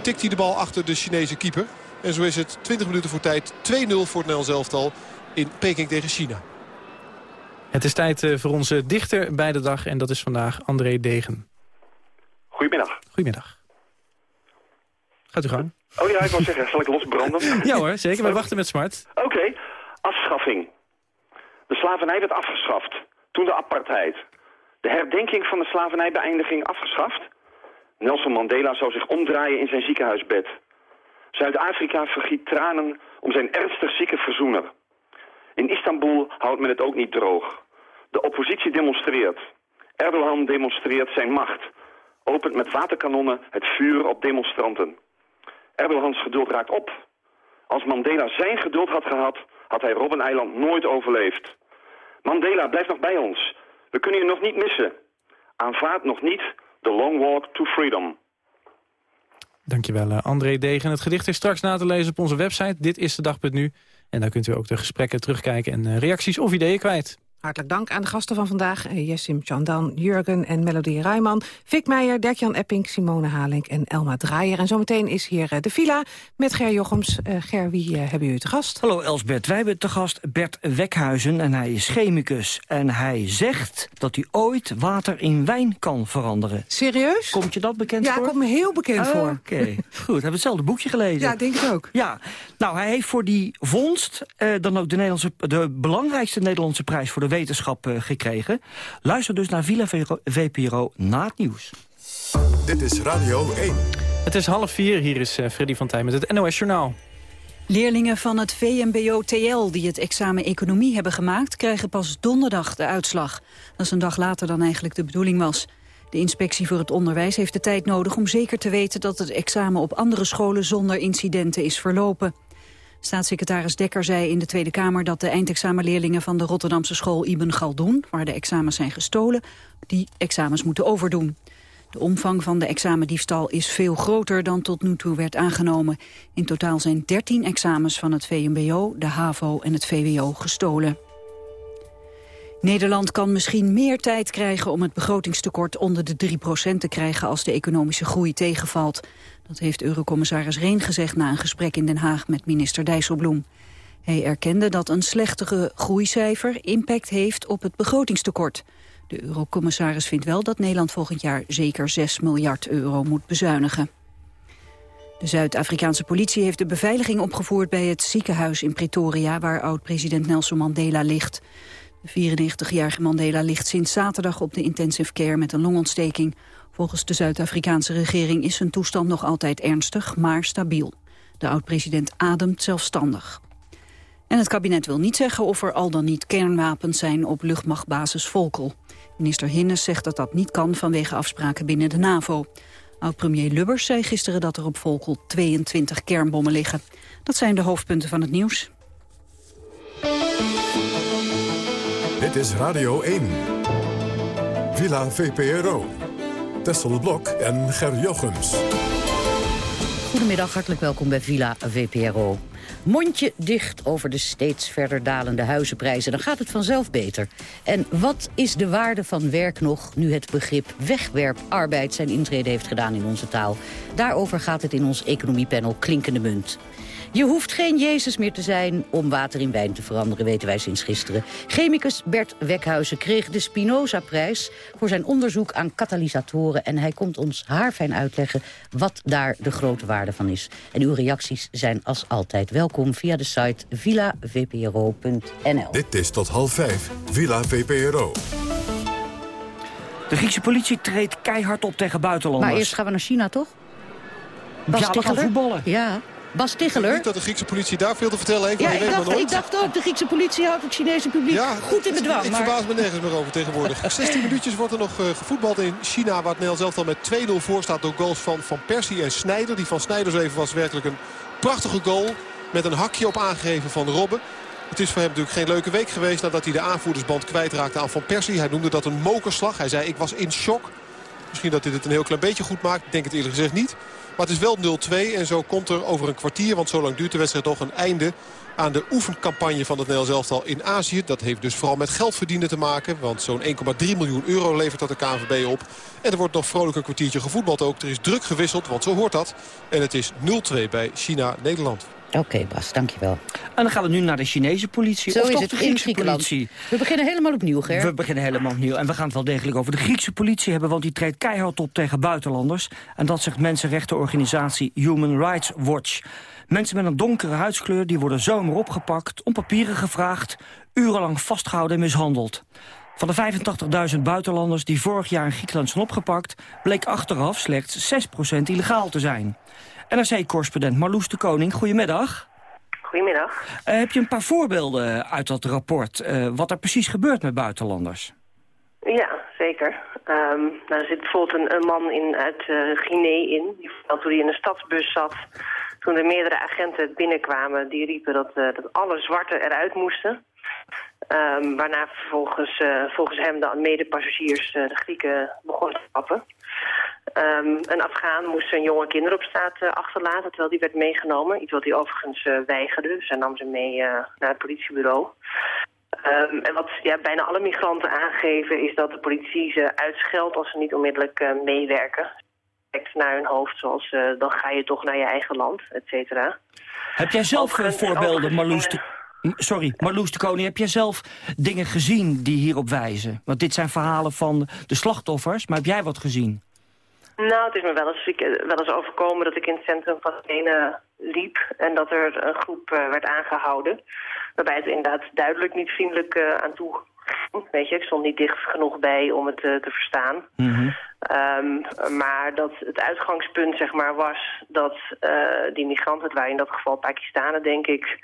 tikt hij de bal achter de Chinese keeper. En zo is het 20 minuten voor tijd 2-0 voor het Nederlands elftal in Peking tegen China. Het is tijd uh, voor onze dichter bij de dag en dat is vandaag André Degen. Goedemiddag. Goedemiddag. Gaat u gang. Oh ja, ik wil zeggen, zal ik losbranden? ja hoor, zeker. Wij wachten met smart. Oké, okay. afschaffing. De slavernij werd afgeschaft. Toen de apartheid. De herdenking van de slavernijbeëindiging afgeschaft. Nelson Mandela zou zich omdraaien in zijn ziekenhuisbed. Zuid-Afrika vergiet tranen om zijn ernstig zieke verzoener. In Istanbul houdt men het ook niet droog. De oppositie demonstreert. Erdogan demonstreert zijn macht. Opent met waterkanonnen het vuur op demonstranten. Erdogans geduld raakt op. Als Mandela zijn geduld had gehad, had hij Robben-eiland nooit overleefd. Mandela, blijf nog bij ons. We kunnen je nog niet missen. Aanvaard nog niet de long walk to freedom. Dankjewel, uh, André Degen. Het gedicht is straks na te lezen op onze website. Dit is de dag.nu. En daar kunt u ook de gesprekken terugkijken en uh, reacties of ideeën kwijt. Hartelijk dank aan de gasten van vandaag. Eh, Jessim Chandan, Jurgen en Melodie Rijman. Fik Meijer, Dirk-Jan Epping, Simone Halink en Elma Draaier. En zometeen is hier eh, de villa met Ger Jochems. Uh, Ger, wie uh, hebben jullie te gast? Hallo Elsbert, wij hebben te gast Bert Wekhuizen en hij is chemicus. En hij zegt dat hij ooit water in wijn kan veranderen. Serieus? Komt je dat bekend ja, voor? Ja, komt me heel bekend voor. Oké, okay. goed. Hebben hetzelfde boekje gelezen? Ja, denk ik ook. Ja, nou hij heeft voor die vondst dan ook de, Nederlandse, de belangrijkste Nederlandse prijs voor de wetenschap gekregen. Luister dus naar Villa VPRO na het nieuws. Dit is Radio 1. Het is half vier, hier is uh, Freddy van Tijn met het NOS Journaal. Leerlingen van het VMBO-TL die het examen economie hebben gemaakt... krijgen pas donderdag de uitslag. Dat is een dag later dan eigenlijk de bedoeling was. De inspectie voor het onderwijs heeft de tijd nodig om zeker te weten... dat het examen op andere scholen zonder incidenten is verlopen. Staatssecretaris Dekker zei in de Tweede Kamer dat de eindexamenleerlingen van de Rotterdamse school Ibn Galdoen, waar de examens zijn gestolen, die examens moeten overdoen. De omvang van de examendiefstal is veel groter dan tot nu toe werd aangenomen. In totaal zijn 13 examens van het VMBO, de HAVO en het VWO gestolen. Nederland kan misschien meer tijd krijgen om het begrotingstekort onder de 3% te krijgen als de economische groei tegenvalt. Dat heeft eurocommissaris Reen gezegd na een gesprek in Den Haag met minister Dijsselbloem. Hij erkende dat een slechtere groeicijfer impact heeft op het begrotingstekort. De eurocommissaris vindt wel dat Nederland volgend jaar zeker 6 miljard euro moet bezuinigen. De Zuid-Afrikaanse politie heeft de beveiliging opgevoerd bij het ziekenhuis in Pretoria... waar oud-president Nelson Mandela ligt. De 94-jarige Mandela ligt sinds zaterdag op de intensive care met een longontsteking. Volgens de Zuid-Afrikaanse regering is zijn toestand nog altijd ernstig, maar stabiel. De oud-president ademt zelfstandig. En het kabinet wil niet zeggen of er al dan niet kernwapens zijn op luchtmachtbasis Volkel. Minister Hinnes zegt dat dat niet kan vanwege afspraken binnen de NAVO. Oud-premier Lubbers zei gisteren dat er op Volkel 22 kernbommen liggen. Dat zijn de hoofdpunten van het nieuws. Is Radio 1. Villa VPRO. Tessel Blok en Ger Jochems. Goedemiddag, hartelijk welkom bij Villa VPRO. Mondje dicht over de steeds verder dalende huizenprijzen. Dan gaat het vanzelf beter. En wat is de waarde van werk nog nu het begrip wegwerparbeid zijn intrede heeft gedaan in onze taal? Daarover gaat het in ons economiepanel Klinkende Munt. Je hoeft geen Jezus meer te zijn om water in wijn te veranderen, weten wij sinds gisteren. Chemicus Bert Wekhuizen kreeg de Spinoza-prijs voor zijn onderzoek aan katalysatoren. En hij komt ons haarfijn uitleggen wat daar de grote waarde van is. En uw reacties zijn als altijd welkom via de site villavpro.nl. Dit is tot half vijf, Villa VPRO. De Griekse politie treedt keihard op tegen buitenlanders. Maar eerst gaan we naar China, toch? Bas ja, we gaan voetballen. Ja. Bas Ik Ticheler. denk dat de Griekse politie daar veel te vertellen heeft, Ja, maar je ik weet maar dacht, ik dacht ook, de Griekse politie houdt het Chinese publiek Ja, goed in bedwang. Ik maar... verbaas me nergens meer over tegenwoordig. 16 minuutjes wordt er nog uh, gevoetbald in China... waar het Nederlands elftal met 2-0 voor staat door goals van Van Persie en Snijder. Die van Snijder zo even was werkelijk een prachtige goal... met een hakje op aangegeven van Robben. Het is voor hem natuurlijk geen leuke week geweest... nadat hij de aanvoerdersband kwijtraakte aan Van Persie. Hij noemde dat een mokerslag. Hij zei, ik was in shock. Misschien dat hij het een heel klein beetje goed maakt. Ik denk het eerlijk gezegd niet. Maar het is wel 0-2 en zo komt er over een kwartier... want zo lang duurt de wedstrijd toch een einde aan de oefencampagne van het Nederlands elftal in Azië. Dat heeft dus vooral met geld verdienen te maken. Want zo'n 1,3 miljoen euro levert dat de KNVB op. En er wordt nog vrolijk een kwartiertje gevoetbald ook. Er is druk gewisseld, want zo hoort dat. En het is 0-2 bij China-Nederland. Oké Bas, dankjewel. En dan gaan we nu naar de Chinese politie. Zo of toch het de Griekse politie. We beginnen helemaal opnieuw, Ger. We beginnen helemaal opnieuw. En we gaan het wel degelijk over de Griekse politie hebben... want die treedt keihard op tegen buitenlanders. En dat zegt mensenrechtenorganisatie Human Rights Watch. Mensen met een donkere huidskleur die worden zomaar opgepakt... om papieren gevraagd, urenlang vastgehouden en mishandeld. Van de 85.000 buitenlanders die vorig jaar in Griekenland zijn opgepakt... bleek achteraf slechts 6% illegaal te zijn. NRC-correspondent Marloes de Koning, goedemiddag. Goedemiddag. Uh, heb je een paar voorbeelden uit dat rapport... Uh, wat er precies gebeurt met buitenlanders? Ja, zeker. Um, nou, er zit bijvoorbeeld een, een man in, uit uh, Guinea in. Die vertelt hoe hij in een stadsbus zat. Toen er meerdere agenten binnenkwamen, die riepen dat, dat alle zwarten eruit moesten. Um, waarna vervolgens, volgens hem de medepassagiers de Grieken begonnen te trappen. Ehm, een Afghaan moest zijn jonge kinderen op straat uh, achterlaten, terwijl die werd meegenomen. Iets wat hij overigens uh, weigerde, dus hij nam ze mee uh, naar het politiebureau. Um, en wat ja, bijna alle migranten aangeven is dat de politie ze uitscheldt als ze niet onmiddellijk meewerken. Naar hun hoofd, zoals dan ga je toch naar je eigen land, et cetera. Heb jij zelf voorbeelden, Marloes de, sorry, Marloes de Koning, heb jij zelf dingen gezien die hierop wijzen? Want dit zijn verhalen van de slachtoffers, maar heb jij wat gezien? Nou, het is me wel eens, wel eens overkomen dat ik in het centrum van Athene liep... en dat er een groep uh, werd aangehouden. Waarbij het inderdaad duidelijk niet vriendelijk uh, aan toe ging. Weet je, ik stond niet dicht genoeg bij om het uh, te verstaan. Mm -hmm. um, maar dat het uitgangspunt zeg maar, was dat die migranten, het waren in dat geval Pakistanen denk ik...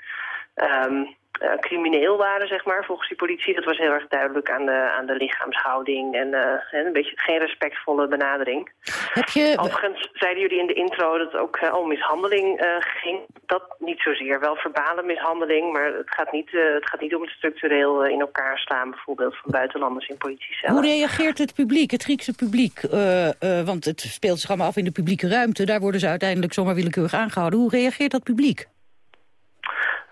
Um, uh, crimineel waren, zeg maar, volgens die politie. Dat was heel erg duidelijk aan de, aan de lichaamshouding en uh, een beetje geen respectvolle benadering. Heb je... Overigens zeiden jullie in de intro dat het ook uh, om mishandeling ging. Dat niet zozeer. Wel verbale mishandeling, maar het gaat niet, het gaat niet om het structureel in elkaar slaan, bijvoorbeeld van buitenlanders in politiecellen. Hoe reageert het publiek, het Griekse publiek? want het speelt zich allemaal af in de publieke ruimte. Daar worden ze uiteindelijk zomaar willekeurig aangehouden. Hoe reageert dat publiek?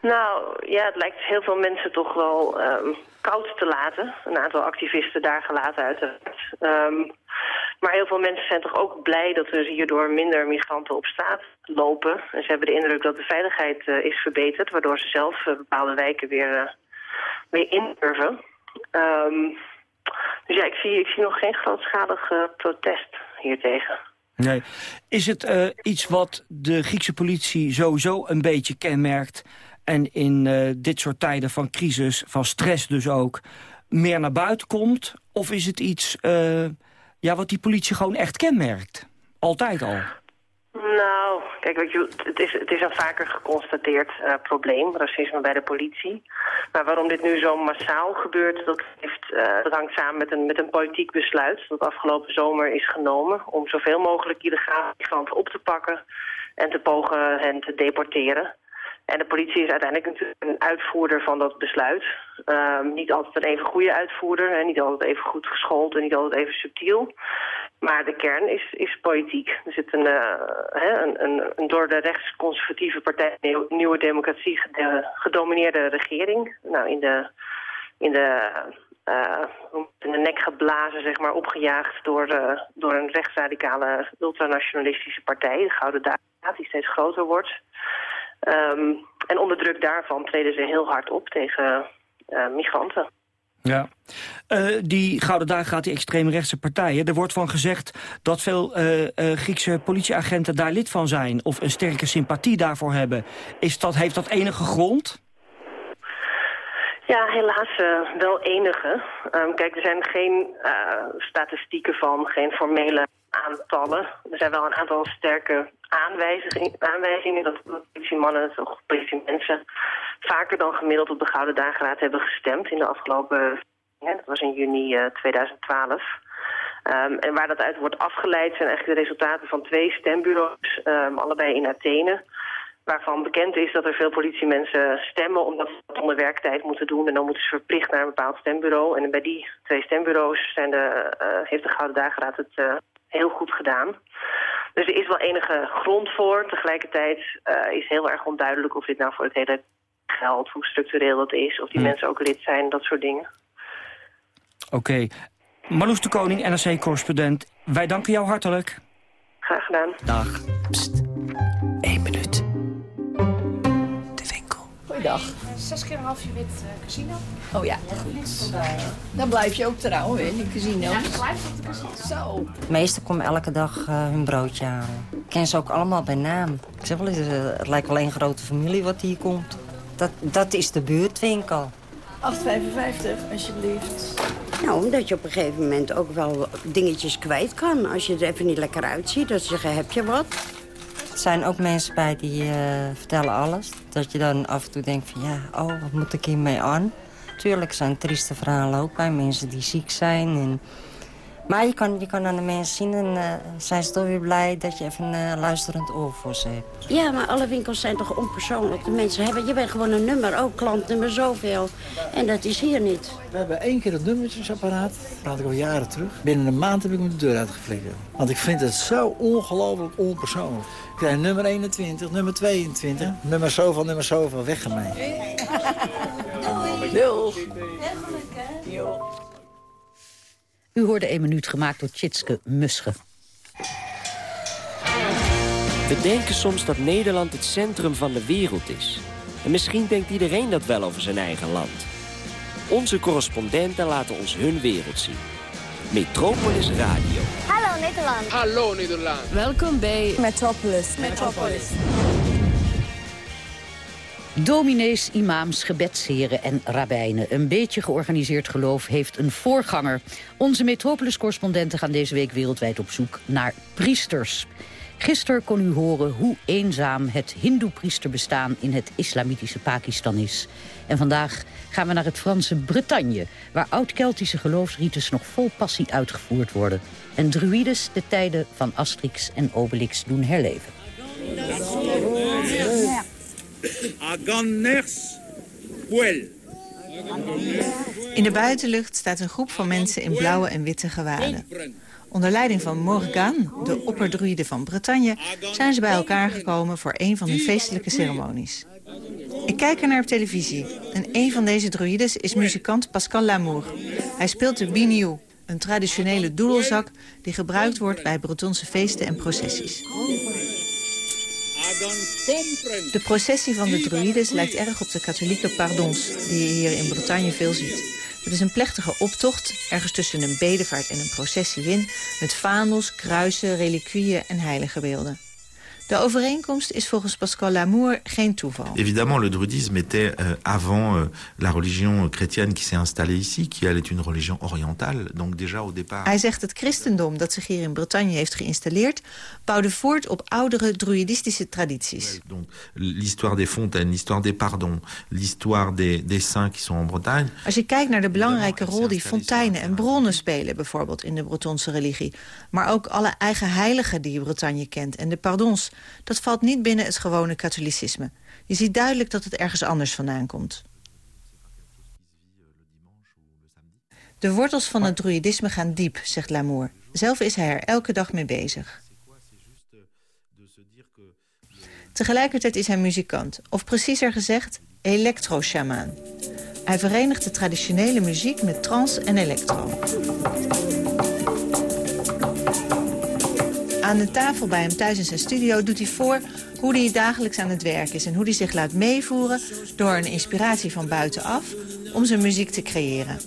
Nou, ja, het lijkt heel veel mensen toch wel um, koud te laten. Een aantal activisten daar gelaten uiteraard. Um, maar heel veel mensen zijn toch ook blij dat er hierdoor minder migranten op straat lopen. En ze hebben de indruk dat de veiligheid uh, is verbeterd... waardoor ze zelf uh, bepaalde wijken weer, uh, weer indurven. Um, dus ja, ik zie, ik zie nog geen grootschalig protest hiertegen. Nee. Is het iets wat de Griekse politie sowieso een beetje kenmerkt en in uh, dit soort tijden van crisis, van stress dus ook... meer naar buiten komt? Of is het iets uh, ja, wat die politie gewoon echt kenmerkt? Altijd al? Nou, kijk, weet je, het is, het is een vaker geconstateerd uh, probleem, racisme bij de politie. Maar waarom dit nu zo massaal gebeurt, dat, heeft, dat hangt samen met een, met een politiek besluit... dat afgelopen zomer is genomen om zoveel mogelijk illegale migranten op te pakken... en te pogen hen te deporteren. En de politie is uiteindelijk natuurlijk een uitvoerder van dat besluit. Um, niet altijd een even goede uitvoerder, niet altijd even goed geschoold en niet altijd even subtiel. Maar de kern is, is politiek. Er zit een, uh, een, een, een, door de rechtsconservatieve partij Nieuwe Democratie gedomineerde regering. Nou, in de, in de, uh, in de nek geblazen, zeg maar, opgejaagd door, uh, door een rechtsradicale ultranationalistische partij, de Gouden Daad, die steeds groter wordt. Um, en onder druk daarvan treden ze heel hard op tegen uh, migranten. Ja, uh, die Gouden Dag gaat die extreemrechtse partijen. Er wordt van gezegd dat veel uh, Griekse politieagenten daar lid van zijn... of een sterke sympathie daarvoor hebben. Is dat, heeft dat enige grond? Ja, helaas wel enige. Um, kijk, er zijn geen statistieken van, geen formele aantallen. Er zijn wel een aantal sterke aanwijzingen, aanwijzingen dat politiemannen of politiemensen vaker dan gemiddeld op de Gouden Dageraad hebben gestemd in de afgelopen, dat was in juni uh, 2012. Um, en waar dat uit wordt afgeleid zijn eigenlijk de resultaten van twee stembureaus, um, allebei in Athene. Waarvan bekend is dat er veel politiemensen stemmen omdat ze dat onder werktijd moeten doen. En dan moeten ze verplicht naar een bepaald stembureau. En bij die twee stembureaus zijn de, uh, heeft de Gouden Dageraad het uh, heel goed gedaan. Dus er is wel enige grond voor. Tegelijkertijd uh, is heel erg onduidelijk of dit nou voor het hele geld, hoe structureel dat is, of die hmm. mensen ook lid zijn, dat soort dingen. Oké. Okay. Marloes de Koning, NRC-correspondent. Wij danken jou hartelijk. Graag gedaan. Dag. Pst. Goeiedag. Zes keer een halfje wit uh, casino. Oh ja, goed. Dan blijf je ook trouwen in die casino. Ja, ik blijf op de casino. Zo. De meesten komen elke dag uh, hun broodje halen. Ik ken ze ook allemaal bij naam. Ik zeg wel eens, uh, het lijkt wel een grote familie wat hier komt. Dat, dat is de buurtwinkel. 8,55 alsjeblieft. Nou, omdat je op een gegeven moment ook wel dingetjes kwijt kan. Als je er even niet lekker uitziet, dan zeggen, heb je wat? Er zijn ook mensen bij die uh, vertellen alles. Dat je dan af en toe denkt van, ja, oh, wat moet ik hiermee aan? Tuurlijk zijn trieste verhalen ook bij mensen die ziek zijn. En Maar je kan, je kan aan de mensen zien en uh, zijn ze toch weer blij dat je even een uh, luisterend oor voor ze hebt. Ja, maar alle winkels zijn toch onpersoonlijk. De mensen hebben, je bent gewoon een nummer, ook klantnummer zoveel. En dat is hier niet. We hebben één keer het nummertjesapparaat, praat ik al jaren terug. Binnen een maand heb ik hem de deur uitgeflikkerd. Want ik vind het zo ongelooflijk onpersoonlijk. Ik krijg nummer 21, nummer 22, nummer zoveel, nummer zoveel, weg van mij. Doei. U hoorde een minuut gemaakt door Tjitske Musche. We denken soms dat Nederland het centrum van de wereld is. En misschien denkt iedereen dat wel over zijn eigen land. Onze correspondenten laten ons hun wereld zien. Metropolis Radio. Hallo Nederland. Hallo Nederland. Welkom bij Metropolis. Metropolis. Dominees, imams, gebedsheren en rabbijnen. Een beetje georganiseerd geloof heeft een voorganger. Onze Metropolis-correspondenten gaan deze week wereldwijd op zoek naar priesters. Gisteren kon u horen hoe eenzaam het hindoe-priesterbestaan in het islamitische Pakistan is. En vandaag gaan we naar het Franse Bretagne... waar oud-Keltische geloofsrites nog vol passie uitgevoerd worden. En druides de tijden van Asterix en Obelix doen herleven. In de buitenlucht staat een groep van mensen in blauwe en witte gewaden. Onder leiding van Morgan, de opperdruide van Bretagne... zijn ze bij elkaar gekomen voor een van hun feestelijke ceremonies. Ik kijk er naar op televisie. En een van deze druides is muzikant Pascal Lamour. Hij speelt de biniou, een traditionele doedelzak... die gebruikt wordt bij Bretonse feesten en processies. De processie van de druides lijkt erg op de katholieke pardons... die je hier in Bretagne veel ziet. Het is een plechtige optocht, ergens tussen een bedevaart en een processie in... met vaandels, kruisen, reliquieën en heilige beelden. De overeenkomst is volgens Pascal Lamour geen toeval. Évidemment, le druidisme était euh, avant euh, la religion chrétienne qui s'est installée ici, qui elle est une religion orientale. Donc déjà au départ. Hij zegt het christendom dat zich hier in Bretagne heeft geïnstalleerd, bouwde voort op oudere druidistische tradities. Donc l'histoire des fontaines, l'histoire des pardons, l'histoire des, des saints qui sont en Bretagne. Als je kijkt naar de belangrijke rol die fonteinen en bronnen spelen, bijvoorbeeld in de Bretonse religie, maar ook alle eigen heiligen die Bretagne kent en de pardons dat valt niet binnen het gewone katholicisme. Je ziet duidelijk dat het ergens anders vandaan komt. De wortels van het druidisme gaan diep, zegt Lamour. Zelf is hij er elke dag mee bezig. Tegelijkertijd is hij muzikant, of preciezer gezegd, elektroshamaan. Hij verenigt de traditionele muziek met trance en elektro. Aan de tafel bij hem thuis in zijn studio doet hij voor hoe hij dagelijks aan het werk is... en hoe hij zich laat meevoeren door een inspiratie van buitenaf om zijn muziek te creëren.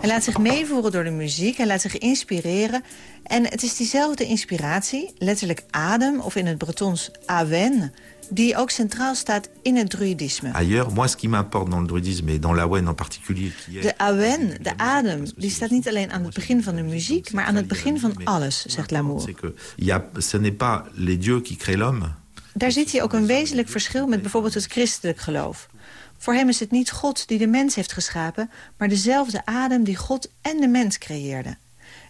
Hij laat zich meevoeren door de muziek, hij laat zich inspireren... en het is diezelfde inspiratie, letterlijk adem of in het Bretons awen die ook centraal staat in het druidisme. Ailleurs, moi, ce qui m'importe dans le druidisme et dans l'awen en particulier... Qui est... De awen, de adem, die staat niet alleen aan het begin van de muziek... maar aan het begin van alles, zegt Lamour. Ce n'est pas les dieux qui créent l'homme. Daar ziet hij ook een wezenlijk verschil met bijvoorbeeld het christelijk geloof. Voor hem is het niet God die de mens heeft geschapen... maar dezelfde adem die God en de mens creëerde.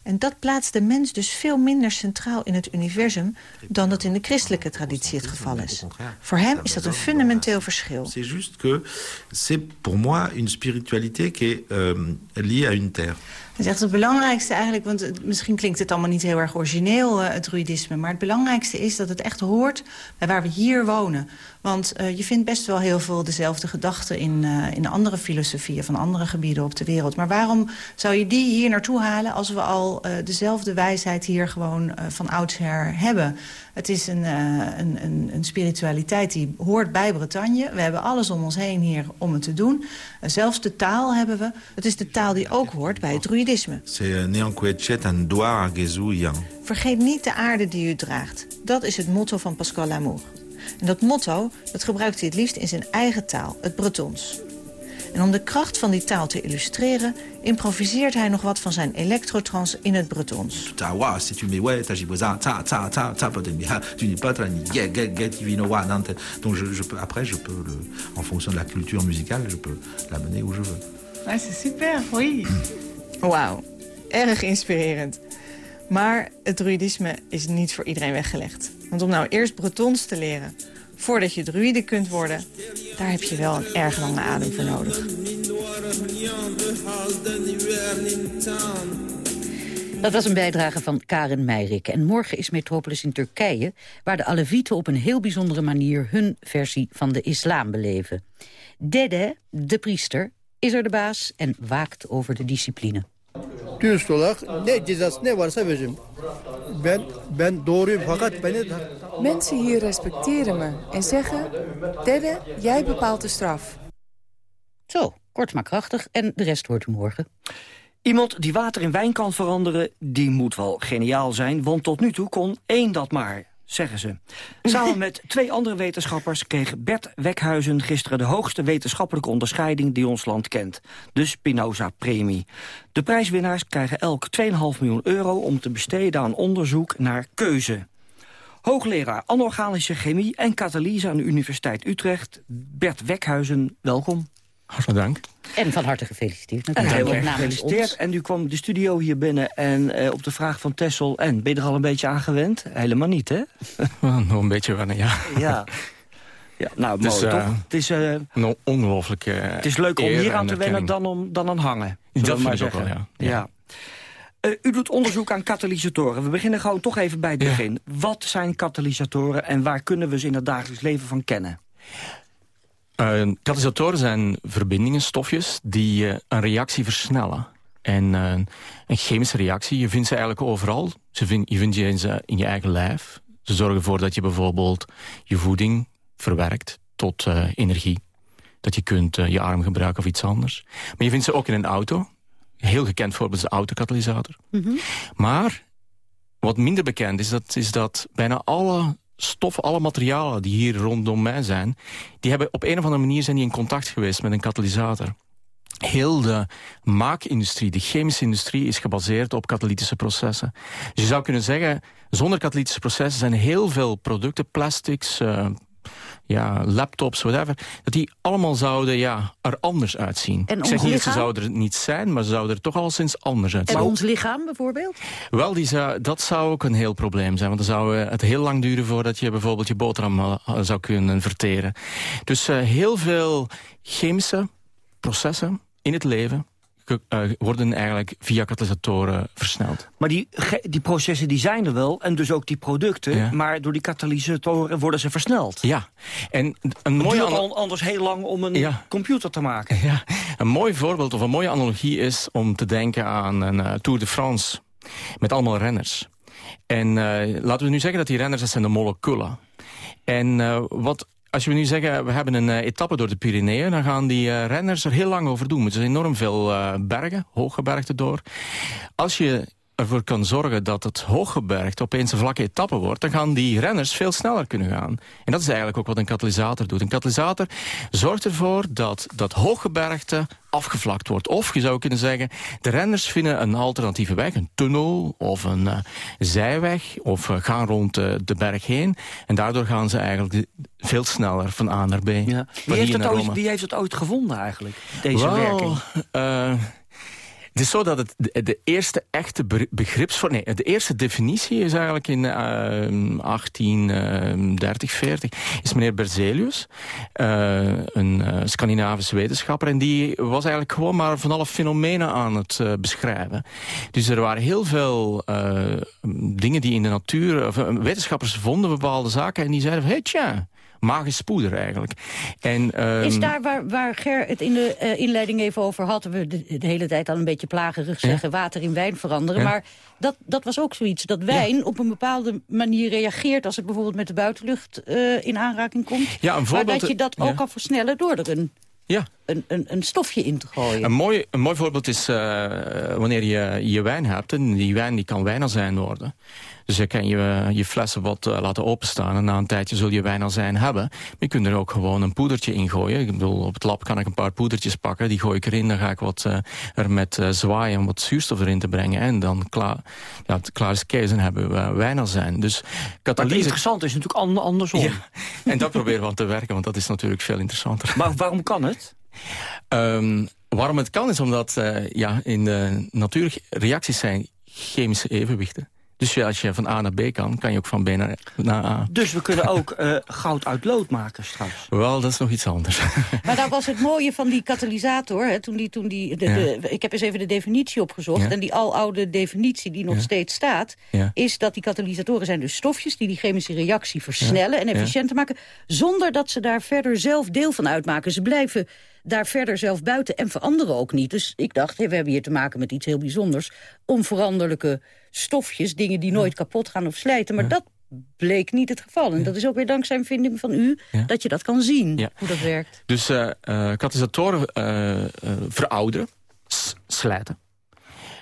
En dat plaatst de mens dus veel minder centraal in het universum... dan dat in de christelijke traditie het geval is. Voor hem is dat een fundamenteel verschil. C'est juste que c'est pour moi une spiritualité qui est euh, liée à une terre. Hij zegt het belangrijkste eigenlijk, want het, misschien klinkt het allemaal niet heel erg origineel, uh, het druidisme. Maar het belangrijkste is dat het echt hoort bij waar we hier wonen. Want uh, je vindt best wel heel veel dezelfde gedachten in, uh, in andere filosofieën van andere gebieden op de wereld. Maar waarom zou je die hier naartoe halen als we al dezelfde wijsheid hier gewoon van oudsher hebben? Het is een, een, een, een, spiritualiteit die hoort bij Bretagne. We hebben alles om ons heen hier om het te doen. zelfs de taal hebben we. Het is de taal die ook hoort bij het druidisme. Vergeet niet de aarde die u draagt. Dat is het motto van Pascal Lamour. En dat motto dat gebruikt hij het liefst in zijn eigen taal, het Bretons. En om de kracht van die taal te illustreren... improviseert hij nog wat van zijn elektrotrans in het Bretons. Donc je, je peux, après, je peux, le, en fonction de la culture musicale, je peux l'amener où je veux. Ouais, c'est super, oui. Wauw, erg inspirerend. Maar het druïdisme is niet voor iedereen weggelegd. Want om nou eerst Bretons te leren, voordat je druïde kunt worden... daar heb je wel een erg lange adem voor nodig. Dat was een bijdrage van Karen Meirik. En morgen is Metropolis in Turkije... waar de Alevieten op een heel bijzondere manier... hun versie van de islam beleven. Dede, de priester, is er de baas en waakt over de discipline. Dürüst olarak ne cezası ne varsa veririm. Ben, ben doğruyum fakat beni... Mensen hier respecteren me en zeggen... Dede, jij bepaalt de straf. Zo, kort maar krachtig en de rest wordt morgen. Iemand die water in wijn kan veranderen, die moet wel geniaal zijn... want tot nu toe kon één dat maar, zeggen ze. Samen met twee andere wetenschappers kreeg Bert Wekhuizen gisteren... de hoogste wetenschappelijke onderscheiding die ons land kent. De Spinoza-premie. De prijswinnaars krijgen elk 2,5 miljoen euro... om te besteden aan onderzoek naar keuze. Hoogleraar anorganische chemie en katalyse aan de Universiteit Utrecht... Bert Wekhuizen, welkom. Hartelijk dank. En van harte gefeliciteerd. En natuurlijk, heel erg namens gefeliciteerd. ons. En u kwam de studio hier binnen en eh, op de vraag van Tessel... en ben je er al een beetje aan gewend? Helemaal niet, hè? Nog een beetje wennen, ja. Ja. Ja, nou, Het is, mooi, eh, toch? Het is, eh, Een ongelooflijke het is leuker om hier aan en te wennen dan, om, dan aan hangen. Dat maar ik ook zeggen. wel, ja. ja. Eh, u doet onderzoek aan katalysatoren. We beginnen gewoon toch even bij het begin. Wat zijn katalysatoren en waar kunnen we ze in het dagelijks leven van kennen? Eh, katalysatoren zijn verbindingen, stofjes, die eh, een reactie versnellen. En eh, een chemische reactie, je vindt ze eigenlijk overal. Ze vind, je vindt ze in, ze in je eigen lijf. Ze zorgen ervoor dat je bijvoorbeeld je voeding verwerkt tot eh, energie. Dat je kunt eh, je arm gebruiken of iets anders. Maar je vindt ze ook in een auto. Heel gekend voorbeeld is de autokatalysator. Maar wat minder bekend is, dat, is dat bijna alle stoffen, alle materialen die hier rondom mij zijn... die hebben op een of andere manier zijn die in contact geweest met een katalysator. Heel de maakindustrie, de chemische industrie... is gebaseerd op katalytische processen. Dus je zou kunnen zeggen, zonder katalytische processen... zijn heel veel producten, plastics, eh, ja, laptops, whatever... dat die allemaal zouden ja, er anders uitzien. En Ik zeg niet dat ze zouden er niet zijn... maar ze zouden er toch al sinds anders uitzien. En ons lichaam bijvoorbeeld? Wel, die zou, dat zou ook een heel probleem zijn. Want dan zou eh, het heel lang duren voordat je bijvoorbeeld je boterham eh, zou kunnen verteren. Dus eh, heel veel chemische processen in het leven worden eigenlijk via katalysatoren versneld. Maar die, die processen die zijn er wel, en dus ook die producten... Ja. maar door die katalysatoren worden ze versneld. Ja, en een mooie duurt ana- al anders heel lang om een Ja. computer te maken. Ja, een mooi voorbeeld of een mooie analogie is om te denken aan een eh, Tour de France. Met allemaal renners. En eh, laten we nu zeggen dat die renners, dat zijn de moleculen. En eh, wat, als we nu zeggen, we hebben een eh, etappe door de Pyreneeën... dan gaan die eh, renners er heel lang over doen. Er zijn enorm veel eh, bergen, hooggebergte door. Als je ervoor kan zorgen dat het hooggebergte opeens een vlakke etappe wordt... dan gaan die renners veel sneller kunnen gaan. En dat is eigenlijk ook wat een katalysator doet. Een katalysator zorgt ervoor dat dat hooggebergte afgevlakt wordt. Of je zou kunnen zeggen, de renners vinden een alternatieve weg. Een tunnel of een eh, zijweg. Of eh, gaan rond eh, de berg heen. En daardoor gaan ze eigenlijk veel sneller van A naar B. Wie Van heeft, het ooit, wie heeft het ooit gevonden eigenlijk, deze werking? Eh, het is zo dat het, de, eerste echte be- begripsvorm... Nee, de eerste definitie is eigenlijk in eh 1830, 40... is meneer Berzelius, eh, een eh, Scandinavische wetenschapper... en die was eigenlijk gewoon maar van alle fenomenen aan het eh, beschrijven. Dus er waren heel veel eh, dingen die in de natuur... Of, eh, wetenschappers vonden bepaalde zaken en die zeiden van... Hey, tja, magisch poeder eigenlijk. En, Is ehm, daar waar, waar Ger het in de eh, inleiding even over had... we de, de hele tijd al een beetje plagerig zeggen... water in wijn veranderen. Ja. Maar dat, dat was ook zoiets. Dat wijn op een bepaalde manier reageert... als het bijvoorbeeld met de buitenlucht eh, in aanraking komt. Ja, een maar voorbeeld- dat je dat ook kan versnellen door er een, Ja. een, een, een stofje in te gooien. Een mooi, een mooi voorbeeld is eh, wanneer je je wijn hebt. En die wijn die kan wijnazijn worden. Dus je kan je, je flessen wat eh, laten openstaan. En na een tijdje zul je wijnazijn hebben. Maar je kunt er ook gewoon een poedertje in gooien. Ik bedoel, op het lab kan ik een paar poedertjes pakken. Die gooi ik erin. Dan ga ik wat eh, er met eh, zwaaien om wat zuurstof erin te brengen. En dan klaar, ja, het klaar is kees en hebben we wijnazijn. Dus Maar het katalyse... interessante is natuurlijk an- andersom. Ja, en dat proberen we aan te werken, want dat is natuurlijk veel interessanter. Maar waarom kan het? Ehm, waarom het kan is omdat uh, ja, in de natuur reacties zijn chemische evenwichten. Dus ja, als je van A naar B kan, kan je ook van B naar, naar A. Dus we kunnen ook uh, goud uit lood maken straks? Wel, dat is nog iets anders. Maar daar was het mooie van die katalysator. Hè, toen die, toen die, de, ja. de, ik heb eens even de definitie opgezocht. Ja. En die aloude definitie die nog ja. steeds staat... is dat die katalysatoren zijn dus stofjes... die die chemische reactie versnellen en efficiënter maken... zonder dat ze daar verder zelf deel van uitmaken. Ze blijven daar verder zelf buiten en veranderen ook niet. Dus ik dacht, hey, we hebben hier te maken met iets heel bijzonders. Onveranderlijke stofjes, dingen die nooit kapot gaan of slijten. Maar dat bleek niet het geval. En dat is ook weer dankzij een vinding van u dat je dat kan zien, hoe dat werkt. Dus uh, uh, katalysatoren uh, verouderen, slijten.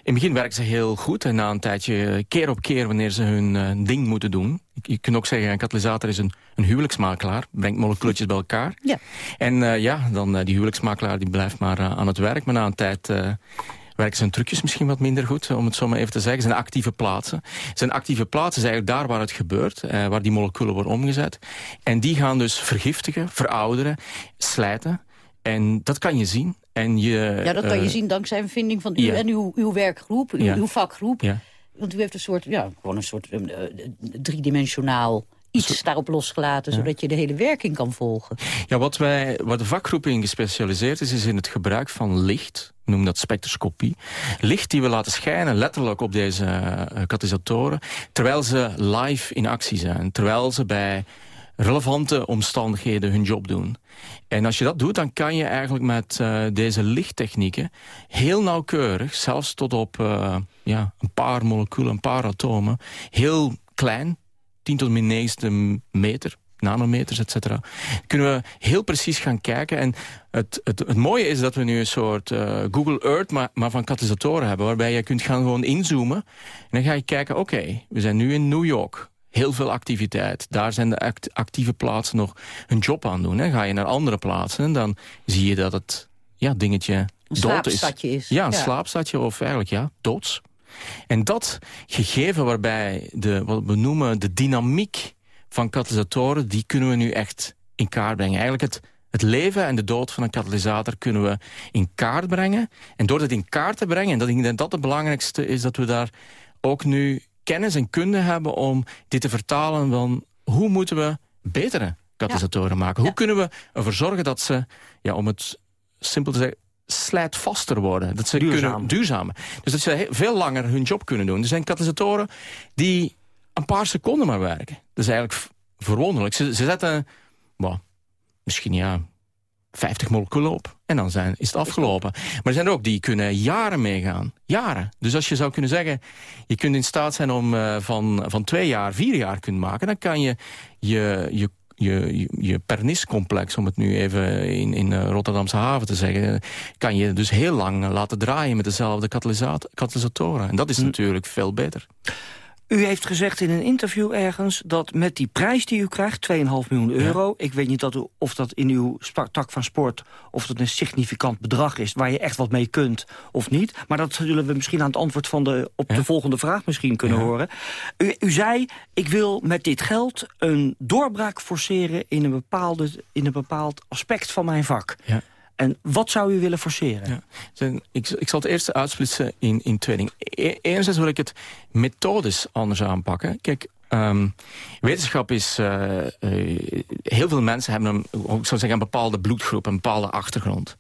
In het begin werken ze heel goed en na een tijdje, keer op keer wanneer ze hun ding moeten doen. Je kunt ook zeggen, een katalysator is een, een huwelijksmakelaar, brengt moleculetjes bij elkaar. Ja. En ja, dan die huwelijksmakelaar die blijft maar aan het werk, maar na een tijd werken zijn trucjes misschien wat minder goed, om het zo maar even te zeggen. Zijn actieve plaatsen. Zijn actieve plaatsen zijn eigenlijk daar waar het gebeurt, eh, waar die moleculen worden omgezet. En die gaan dus vergiftigen, verouderen, slijten. En dat kan je zien. En je, ja, dat kan je uh, zien dankzij een vinding van u ja. en uw, uw werkgroep, uw, Ja. uw vakgroep. Ja. Want u heeft een soort, ja, gewoon een soort uh, driedimensionaal iets daarop losgelaten... Ja. zodat je de hele werking kan volgen. Ja, wat, wij, wat de vakgroep in gespecialiseerd is, is in het gebruik van licht. We noemen dat spectroscopie. Licht die we laten schijnen letterlijk op deze uh, katalysatoren... terwijl ze live in actie zijn. Terwijl ze bij relevante omstandigheden hun job doen. En als je dat doet, dan kan je eigenlijk met uh, deze lichttechnieken... heel nauwkeurig, zelfs tot op uh, ja, een paar moleculen, een paar atomen... heel klein, 10 tot min 9 meter, nanometers, et cetera... kunnen we heel precies gaan kijken. En het, het, het mooie is dat we nu een soort uh, Google Earth, maar, maar van katalysatoren hebben... waarbij je kunt gaan gewoon inzoomen. En dan ga je kijken, oké, okay, we zijn nu in New York heel veel activiteit. Daar zijn de act actieve plaatsen nog hun job aan doen. Hè. Ga je naar andere plaatsen en dan zie je dat het ja, dingetje Een dood is. is. Ja, een Ja. slaapstadje of eigenlijk ja, doods. En dat gegeven waarbij de, wat we noemen de dynamiek van katalysatoren... die kunnen we nu echt in kaart brengen. Eigenlijk het, het leven en de dood van een katalysator kunnen we in kaart brengen. En door dat in kaart te brengen, en dat, ik denk dat dat het belangrijkste is... dat we daar ook nu kennis en kunde hebben om dit te vertalen van hoe moeten we betere katalysatoren maken? Hoe kunnen we ervoor zorgen dat ze, ja, om het simpel te zeggen, slijtvaster worden. Dat ze Duurzaam. kunnen duurzamen. Dus dat ze veel langer hun job kunnen doen. Er zijn katalysatoren die een paar seconden maar werken. Dat is eigenlijk verwonderlijk. Ze, ze zetten, well, misschien ja, 50 moleculen op. En dan zijn, is het afgelopen. Maar er zijn er ook die kunnen jaren meegaan. Jaren. Dus als je zou kunnen zeggen... je kunt in staat zijn om uh, van, van twee jaar, vier jaar kunt maken... dan kan je je, je je, je, je perniscomplex, om het nu even in, in uh, Rotterdamse haven te zeggen... kan je dus heel lang laten draaien met dezelfde katalysat- katalysatoren. En dat is natuurlijk veel beter. U heeft gezegd in een interview ergens dat met die prijs die u krijgt, 2,5 miljoen euro... ik weet niet dat u, of dat in uw tak van sport of dat een significant bedrag is... waar je echt wat mee kunt of niet. Maar dat zullen we misschien aan het antwoord van de, op de volgende vraag misschien kunnen horen. U, u zei, ik wil met dit geld een doorbraak forceren... in een, bepaalde, in een bepaald aspect van mijn vak. Ja. En wat zou u willen forceren? Ik, ik zal het eerst uitsplitsen in, in twee dingen. E- Enerzijds wil ik het methodisch anders aanpakken. Kijk, ehm, wetenschap is... eh, eh, heel veel mensen hebben een, ik zou zeggen, een bepaalde bloedgroep, een bepaalde achtergrond.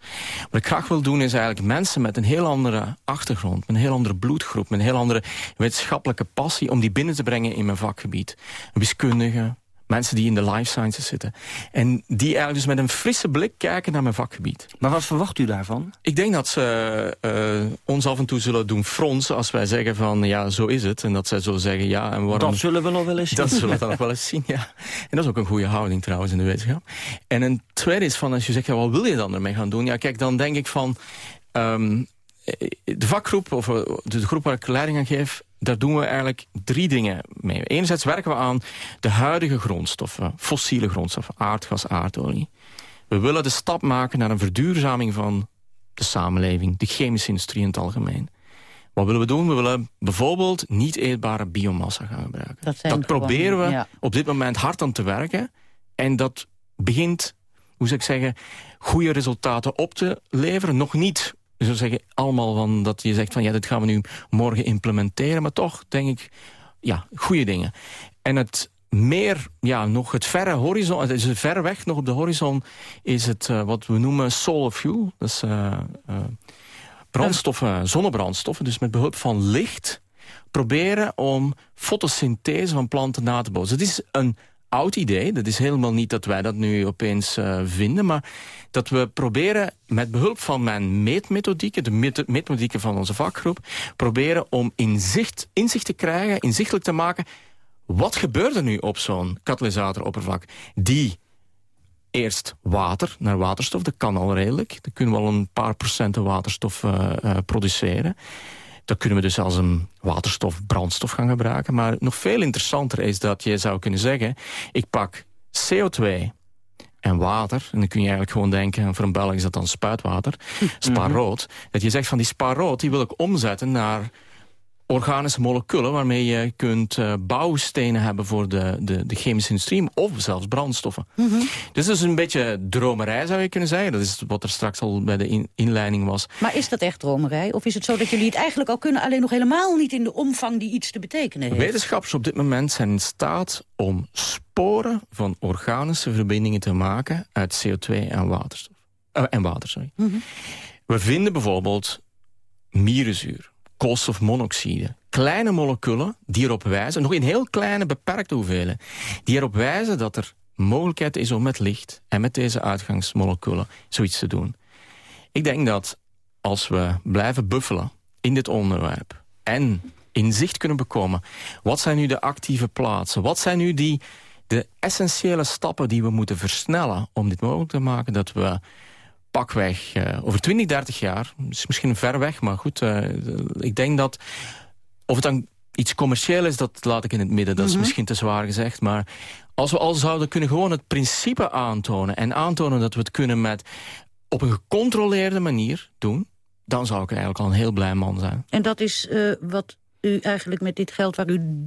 Wat ik graag wil doen is eigenlijk mensen met een heel andere achtergrond... met een heel andere bloedgroep, met een heel andere wetenschappelijke passie... om die binnen te brengen in mijn vakgebied. Wiskundigen, mensen die in de life sciences zitten. En die eigenlijk dus met een frisse blik kijken naar mijn vakgebied. Maar wat verwacht u daarvan? Ik denk dat ze eh, ons af en toe zullen doen fronsen als wij zeggen van ja, zo is het. En dat zij zullen zeggen ja, en waarom... Dat zullen we nog wel eens zien. Dat zullen we dan nog wel eens zien, ja. En dat is ook een goede houding trouwens in de wetenschap. En een tweede is van als je zegt, ja, wat wil je dan ermee gaan doen? Ja, kijk, dan denk ik van... ehm, de vakgroep, of eh, de groep waar ik leiding aan geef... daar doen we eigenlijk drie dingen mee. Enerzijds werken we aan de huidige grondstoffen. Fossiele grondstoffen, aardgas, aardolie. We willen de stap maken naar een verduurzaming van de samenleving. De chemische industrie in het algemeen. Wat willen we doen? We willen bijvoorbeeld niet eetbare biomassa gaan gebruiken. Dat proberen we ja. op dit moment hard aan te werken. En dat begint hoe zou ik zeggen, goede resultaten op te leveren. Nog niet zo zeggen, allemaal van dat je zegt van ja, dit gaan we nu morgen implementeren. Maar toch, denk ik, ja, goede dingen. En het meer, ja, nog het verre horizon, het is ver weg nog op de horizon, is het uh, wat we noemen solar fuel. Dat is uh, uh, brandstoffen, zonnebrandstoffen. Dus met behulp van licht proberen om fotosynthese van planten na te bootsen. Het is een oud idee. Dat is helemaal niet dat wij dat nu opeens uh, vinden. Maar dat we proberen met behulp van mijn meetmethodieken... de meetmethodieken van onze vakgroep... proberen om inzicht, inzicht te krijgen, inzichtelijk te maken... wat gebeurt er nu op zo'n katalysatoroppervlak... die eerst water naar waterstof, dat kan al redelijk. Dan kunnen we al een paar procenten waterstof uh, uh, produceren. Dan kunnen we dus als een waterstof brandstof gaan gebruiken. Maar nog veel interessanter is dat je zou kunnen zeggen... ik pak CO2 en water. En dan kun je eigenlijk gewoon denken... voor een Belg is dat dan spuitwater, spaarrood. Dat je zegt van die spaarrood die wil ik omzetten naar organische moleculen waarmee je kunt uh, bouwstenen hebben voor de, de, de, chemische industrie of zelfs brandstoffen. Mm -hmm. Dus dat is een beetje dromerij zou je kunnen zeggen. Dat is wat er straks al bij de in, inleiding was. Maar is dat echt dromerij? Of is het zo dat jullie het eigenlijk al kunnen, alleen nog helemaal niet in de omvang die iets te betekenen heeft? Wetenschappers op dit moment zijn in staat om sporen van organische verbindingen te maken uit CO2 en waterstof. Uh, en water, sorry. Mm -hmm. We vinden bijvoorbeeld mierenzuur koolstofmonoxide. Kleine moleculen die erop wijzen, nog in heel kleine beperkte hoeveelheden... die erop wijzen dat er mogelijkheid is om met licht en met deze uitgangsmoleculen zoiets te doen. Ik denk dat als we blijven buffelen in dit onderwerp... en inzicht kunnen bekomen, wat zijn nu de actieve plaatsen? Wat zijn nu die, de essentiële stappen die we moeten versnellen... om dit mogelijk te maken dat we pakweg uh, over 20, 30 jaar. is misschien ver weg, maar goed. Uh, ik denk dat... Of het dan iets commercieel is, dat laat ik in het midden. Dat is mm -hmm. misschien te zwaar gezegd. Maar als we al zouden kunnen gewoon het principe aantonen... en aantonen dat we het kunnen met op een gecontroleerde manier doen... dan zou ik eigenlijk al een heel blij man zijn. En dat is uh, wat u eigenlijk met dit geld waar u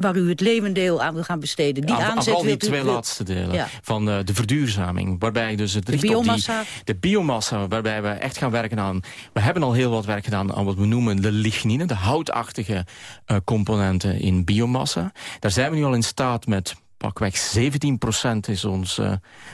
waar u het levendeel aan wil gaan besteden. Die aan, aanzet al die twee laatste delen ja. van uh, de verduurzaming. Waarbij dus het de biomassa. Die, de biomassa, waarbij we echt gaan werken aan... We hebben al heel wat werk gedaan aan wat we noemen de lignine. De houtachtige uh, componenten in biomassa. Daar zijn we nu al in staat met pakweg 17% is ons uh,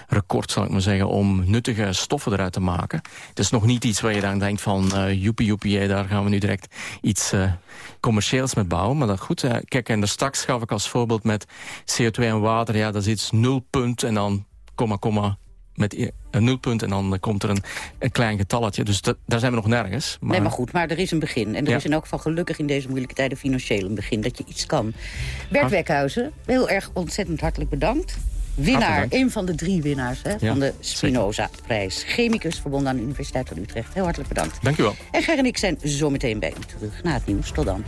record, zal ik maar zeggen, om nuttige stoffen eruit te maken. Het is nog niet iets waar je dan denkt van, uh, joepie joepie, daar gaan we nu direct iets uh, commercieels mee bouwen. Maar dat goed, kijk, en daar straks gaf ik als voorbeeld met CO2 en water, ja, dat is iets nulpunt en dan komma, komma, met een nulpunt en dan komt er een, een klein getalletje. Dus dat, daar zijn we nog nergens. Maar... Nee, maar goed, maar er is een begin. En er ja. is in elk geval gelukkig in deze moeilijke tijden financieel een begin dat je iets kan. Bert Wekhuizen, heel erg ontzettend hartelijk bedankt. Winnaar, een van de drie winnaars hè, ja, van de Spinoza-prijs. Chemicus, verbonden aan de Universiteit van Utrecht. Heel hartelijk bedankt. Dank u wel. En Ger en ik zijn zo meteen bij u terug na het nieuws. Tot dan.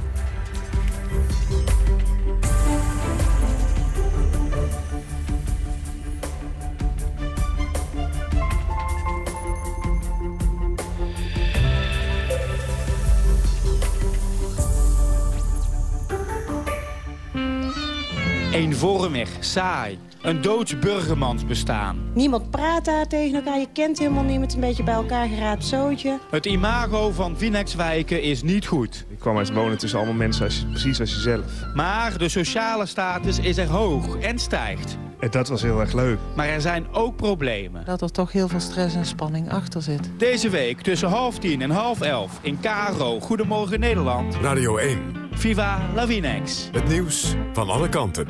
Eenvormig, saai. Een doods burgermans bestaan. Niemand praat daar tegen elkaar, je kent helemaal niemand. Een beetje bij elkaar geraapt zootje. Het imago van Vinex-wijken is niet goed. Ik kwam uit wonen tussen allemaal mensen als, precies als jezelf. Maar de sociale status is er hoog en stijgt. En dat was heel erg leuk. Maar er zijn ook problemen. Dat er toch heel veel stress en spanning achter zit. Deze week tussen half tien en half elf in Karo. Goedemorgen Nederland. Radio 1. Viva la Vinex. Het nieuws van alle kanten.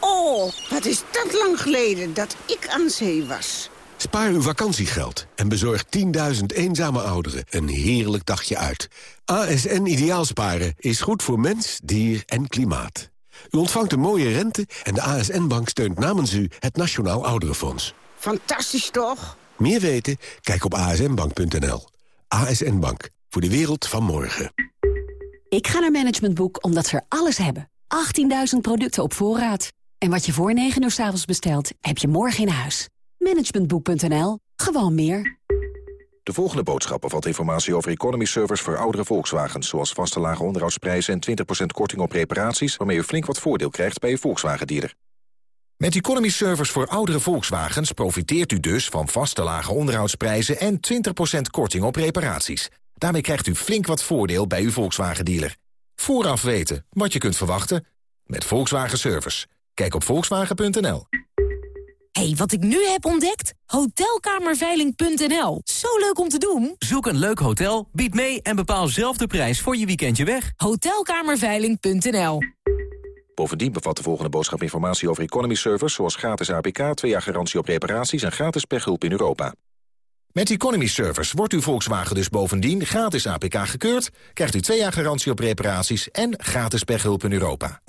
Oh, wat is dat lang geleden dat ik aan zee was. Spaar uw vakantiegeld en bezorg 10.000 eenzame ouderen een heerlijk dagje uit. ASN Ideaalsparen is goed voor mens, dier en klimaat. U ontvangt een mooie rente en de ASN-bank steunt namens u het Nationaal Ouderenfonds. Fantastisch toch? Meer weten? Kijk op asnbank.nl. ASN Bank, voor de wereld van morgen. Ik ga naar Management Boek omdat ze er alles hebben. 18.000 producten op voorraad. En wat je voor 9 uur s avonds bestelt, heb je morgen in huis. Managementboek.nl. Gewoon meer. De volgende boodschap bevat informatie over economy servers voor oudere Volkswagens... zoals vaste lage onderhoudsprijzen en 20% korting op reparaties... waarmee u flink wat voordeel krijgt bij uw Volkswagen-dealer. Met economy servers voor oudere Volkswagens profiteert u dus van vaste lage onderhoudsprijzen... en 20% korting op reparaties. Daarmee krijgt u flink wat voordeel bij uw Volkswagen-dealer. Vooraf weten wat je kunt verwachten met Volkswagen Service. Kijk op volkswagen.nl. hey, wat ik nu heb ontdekt? Hotelkamerveiling.nl. Zo leuk om te doen. Zoek een leuk hotel, bied mee en bepaal zelf de prijs voor je weekendje weg. Hotelkamerveiling.nl. Bovendien bevat de volgende boodschap informatie over economy servers... zoals gratis APK, 2 jaar garantie op reparaties en gratis pechhulp in Europa. Met Economy Servers wordt uw Volkswagen dus bovendien gratis APK gekeurd... krijgt u 2 jaar garantie op reparaties en gratis pechhulp in Europa.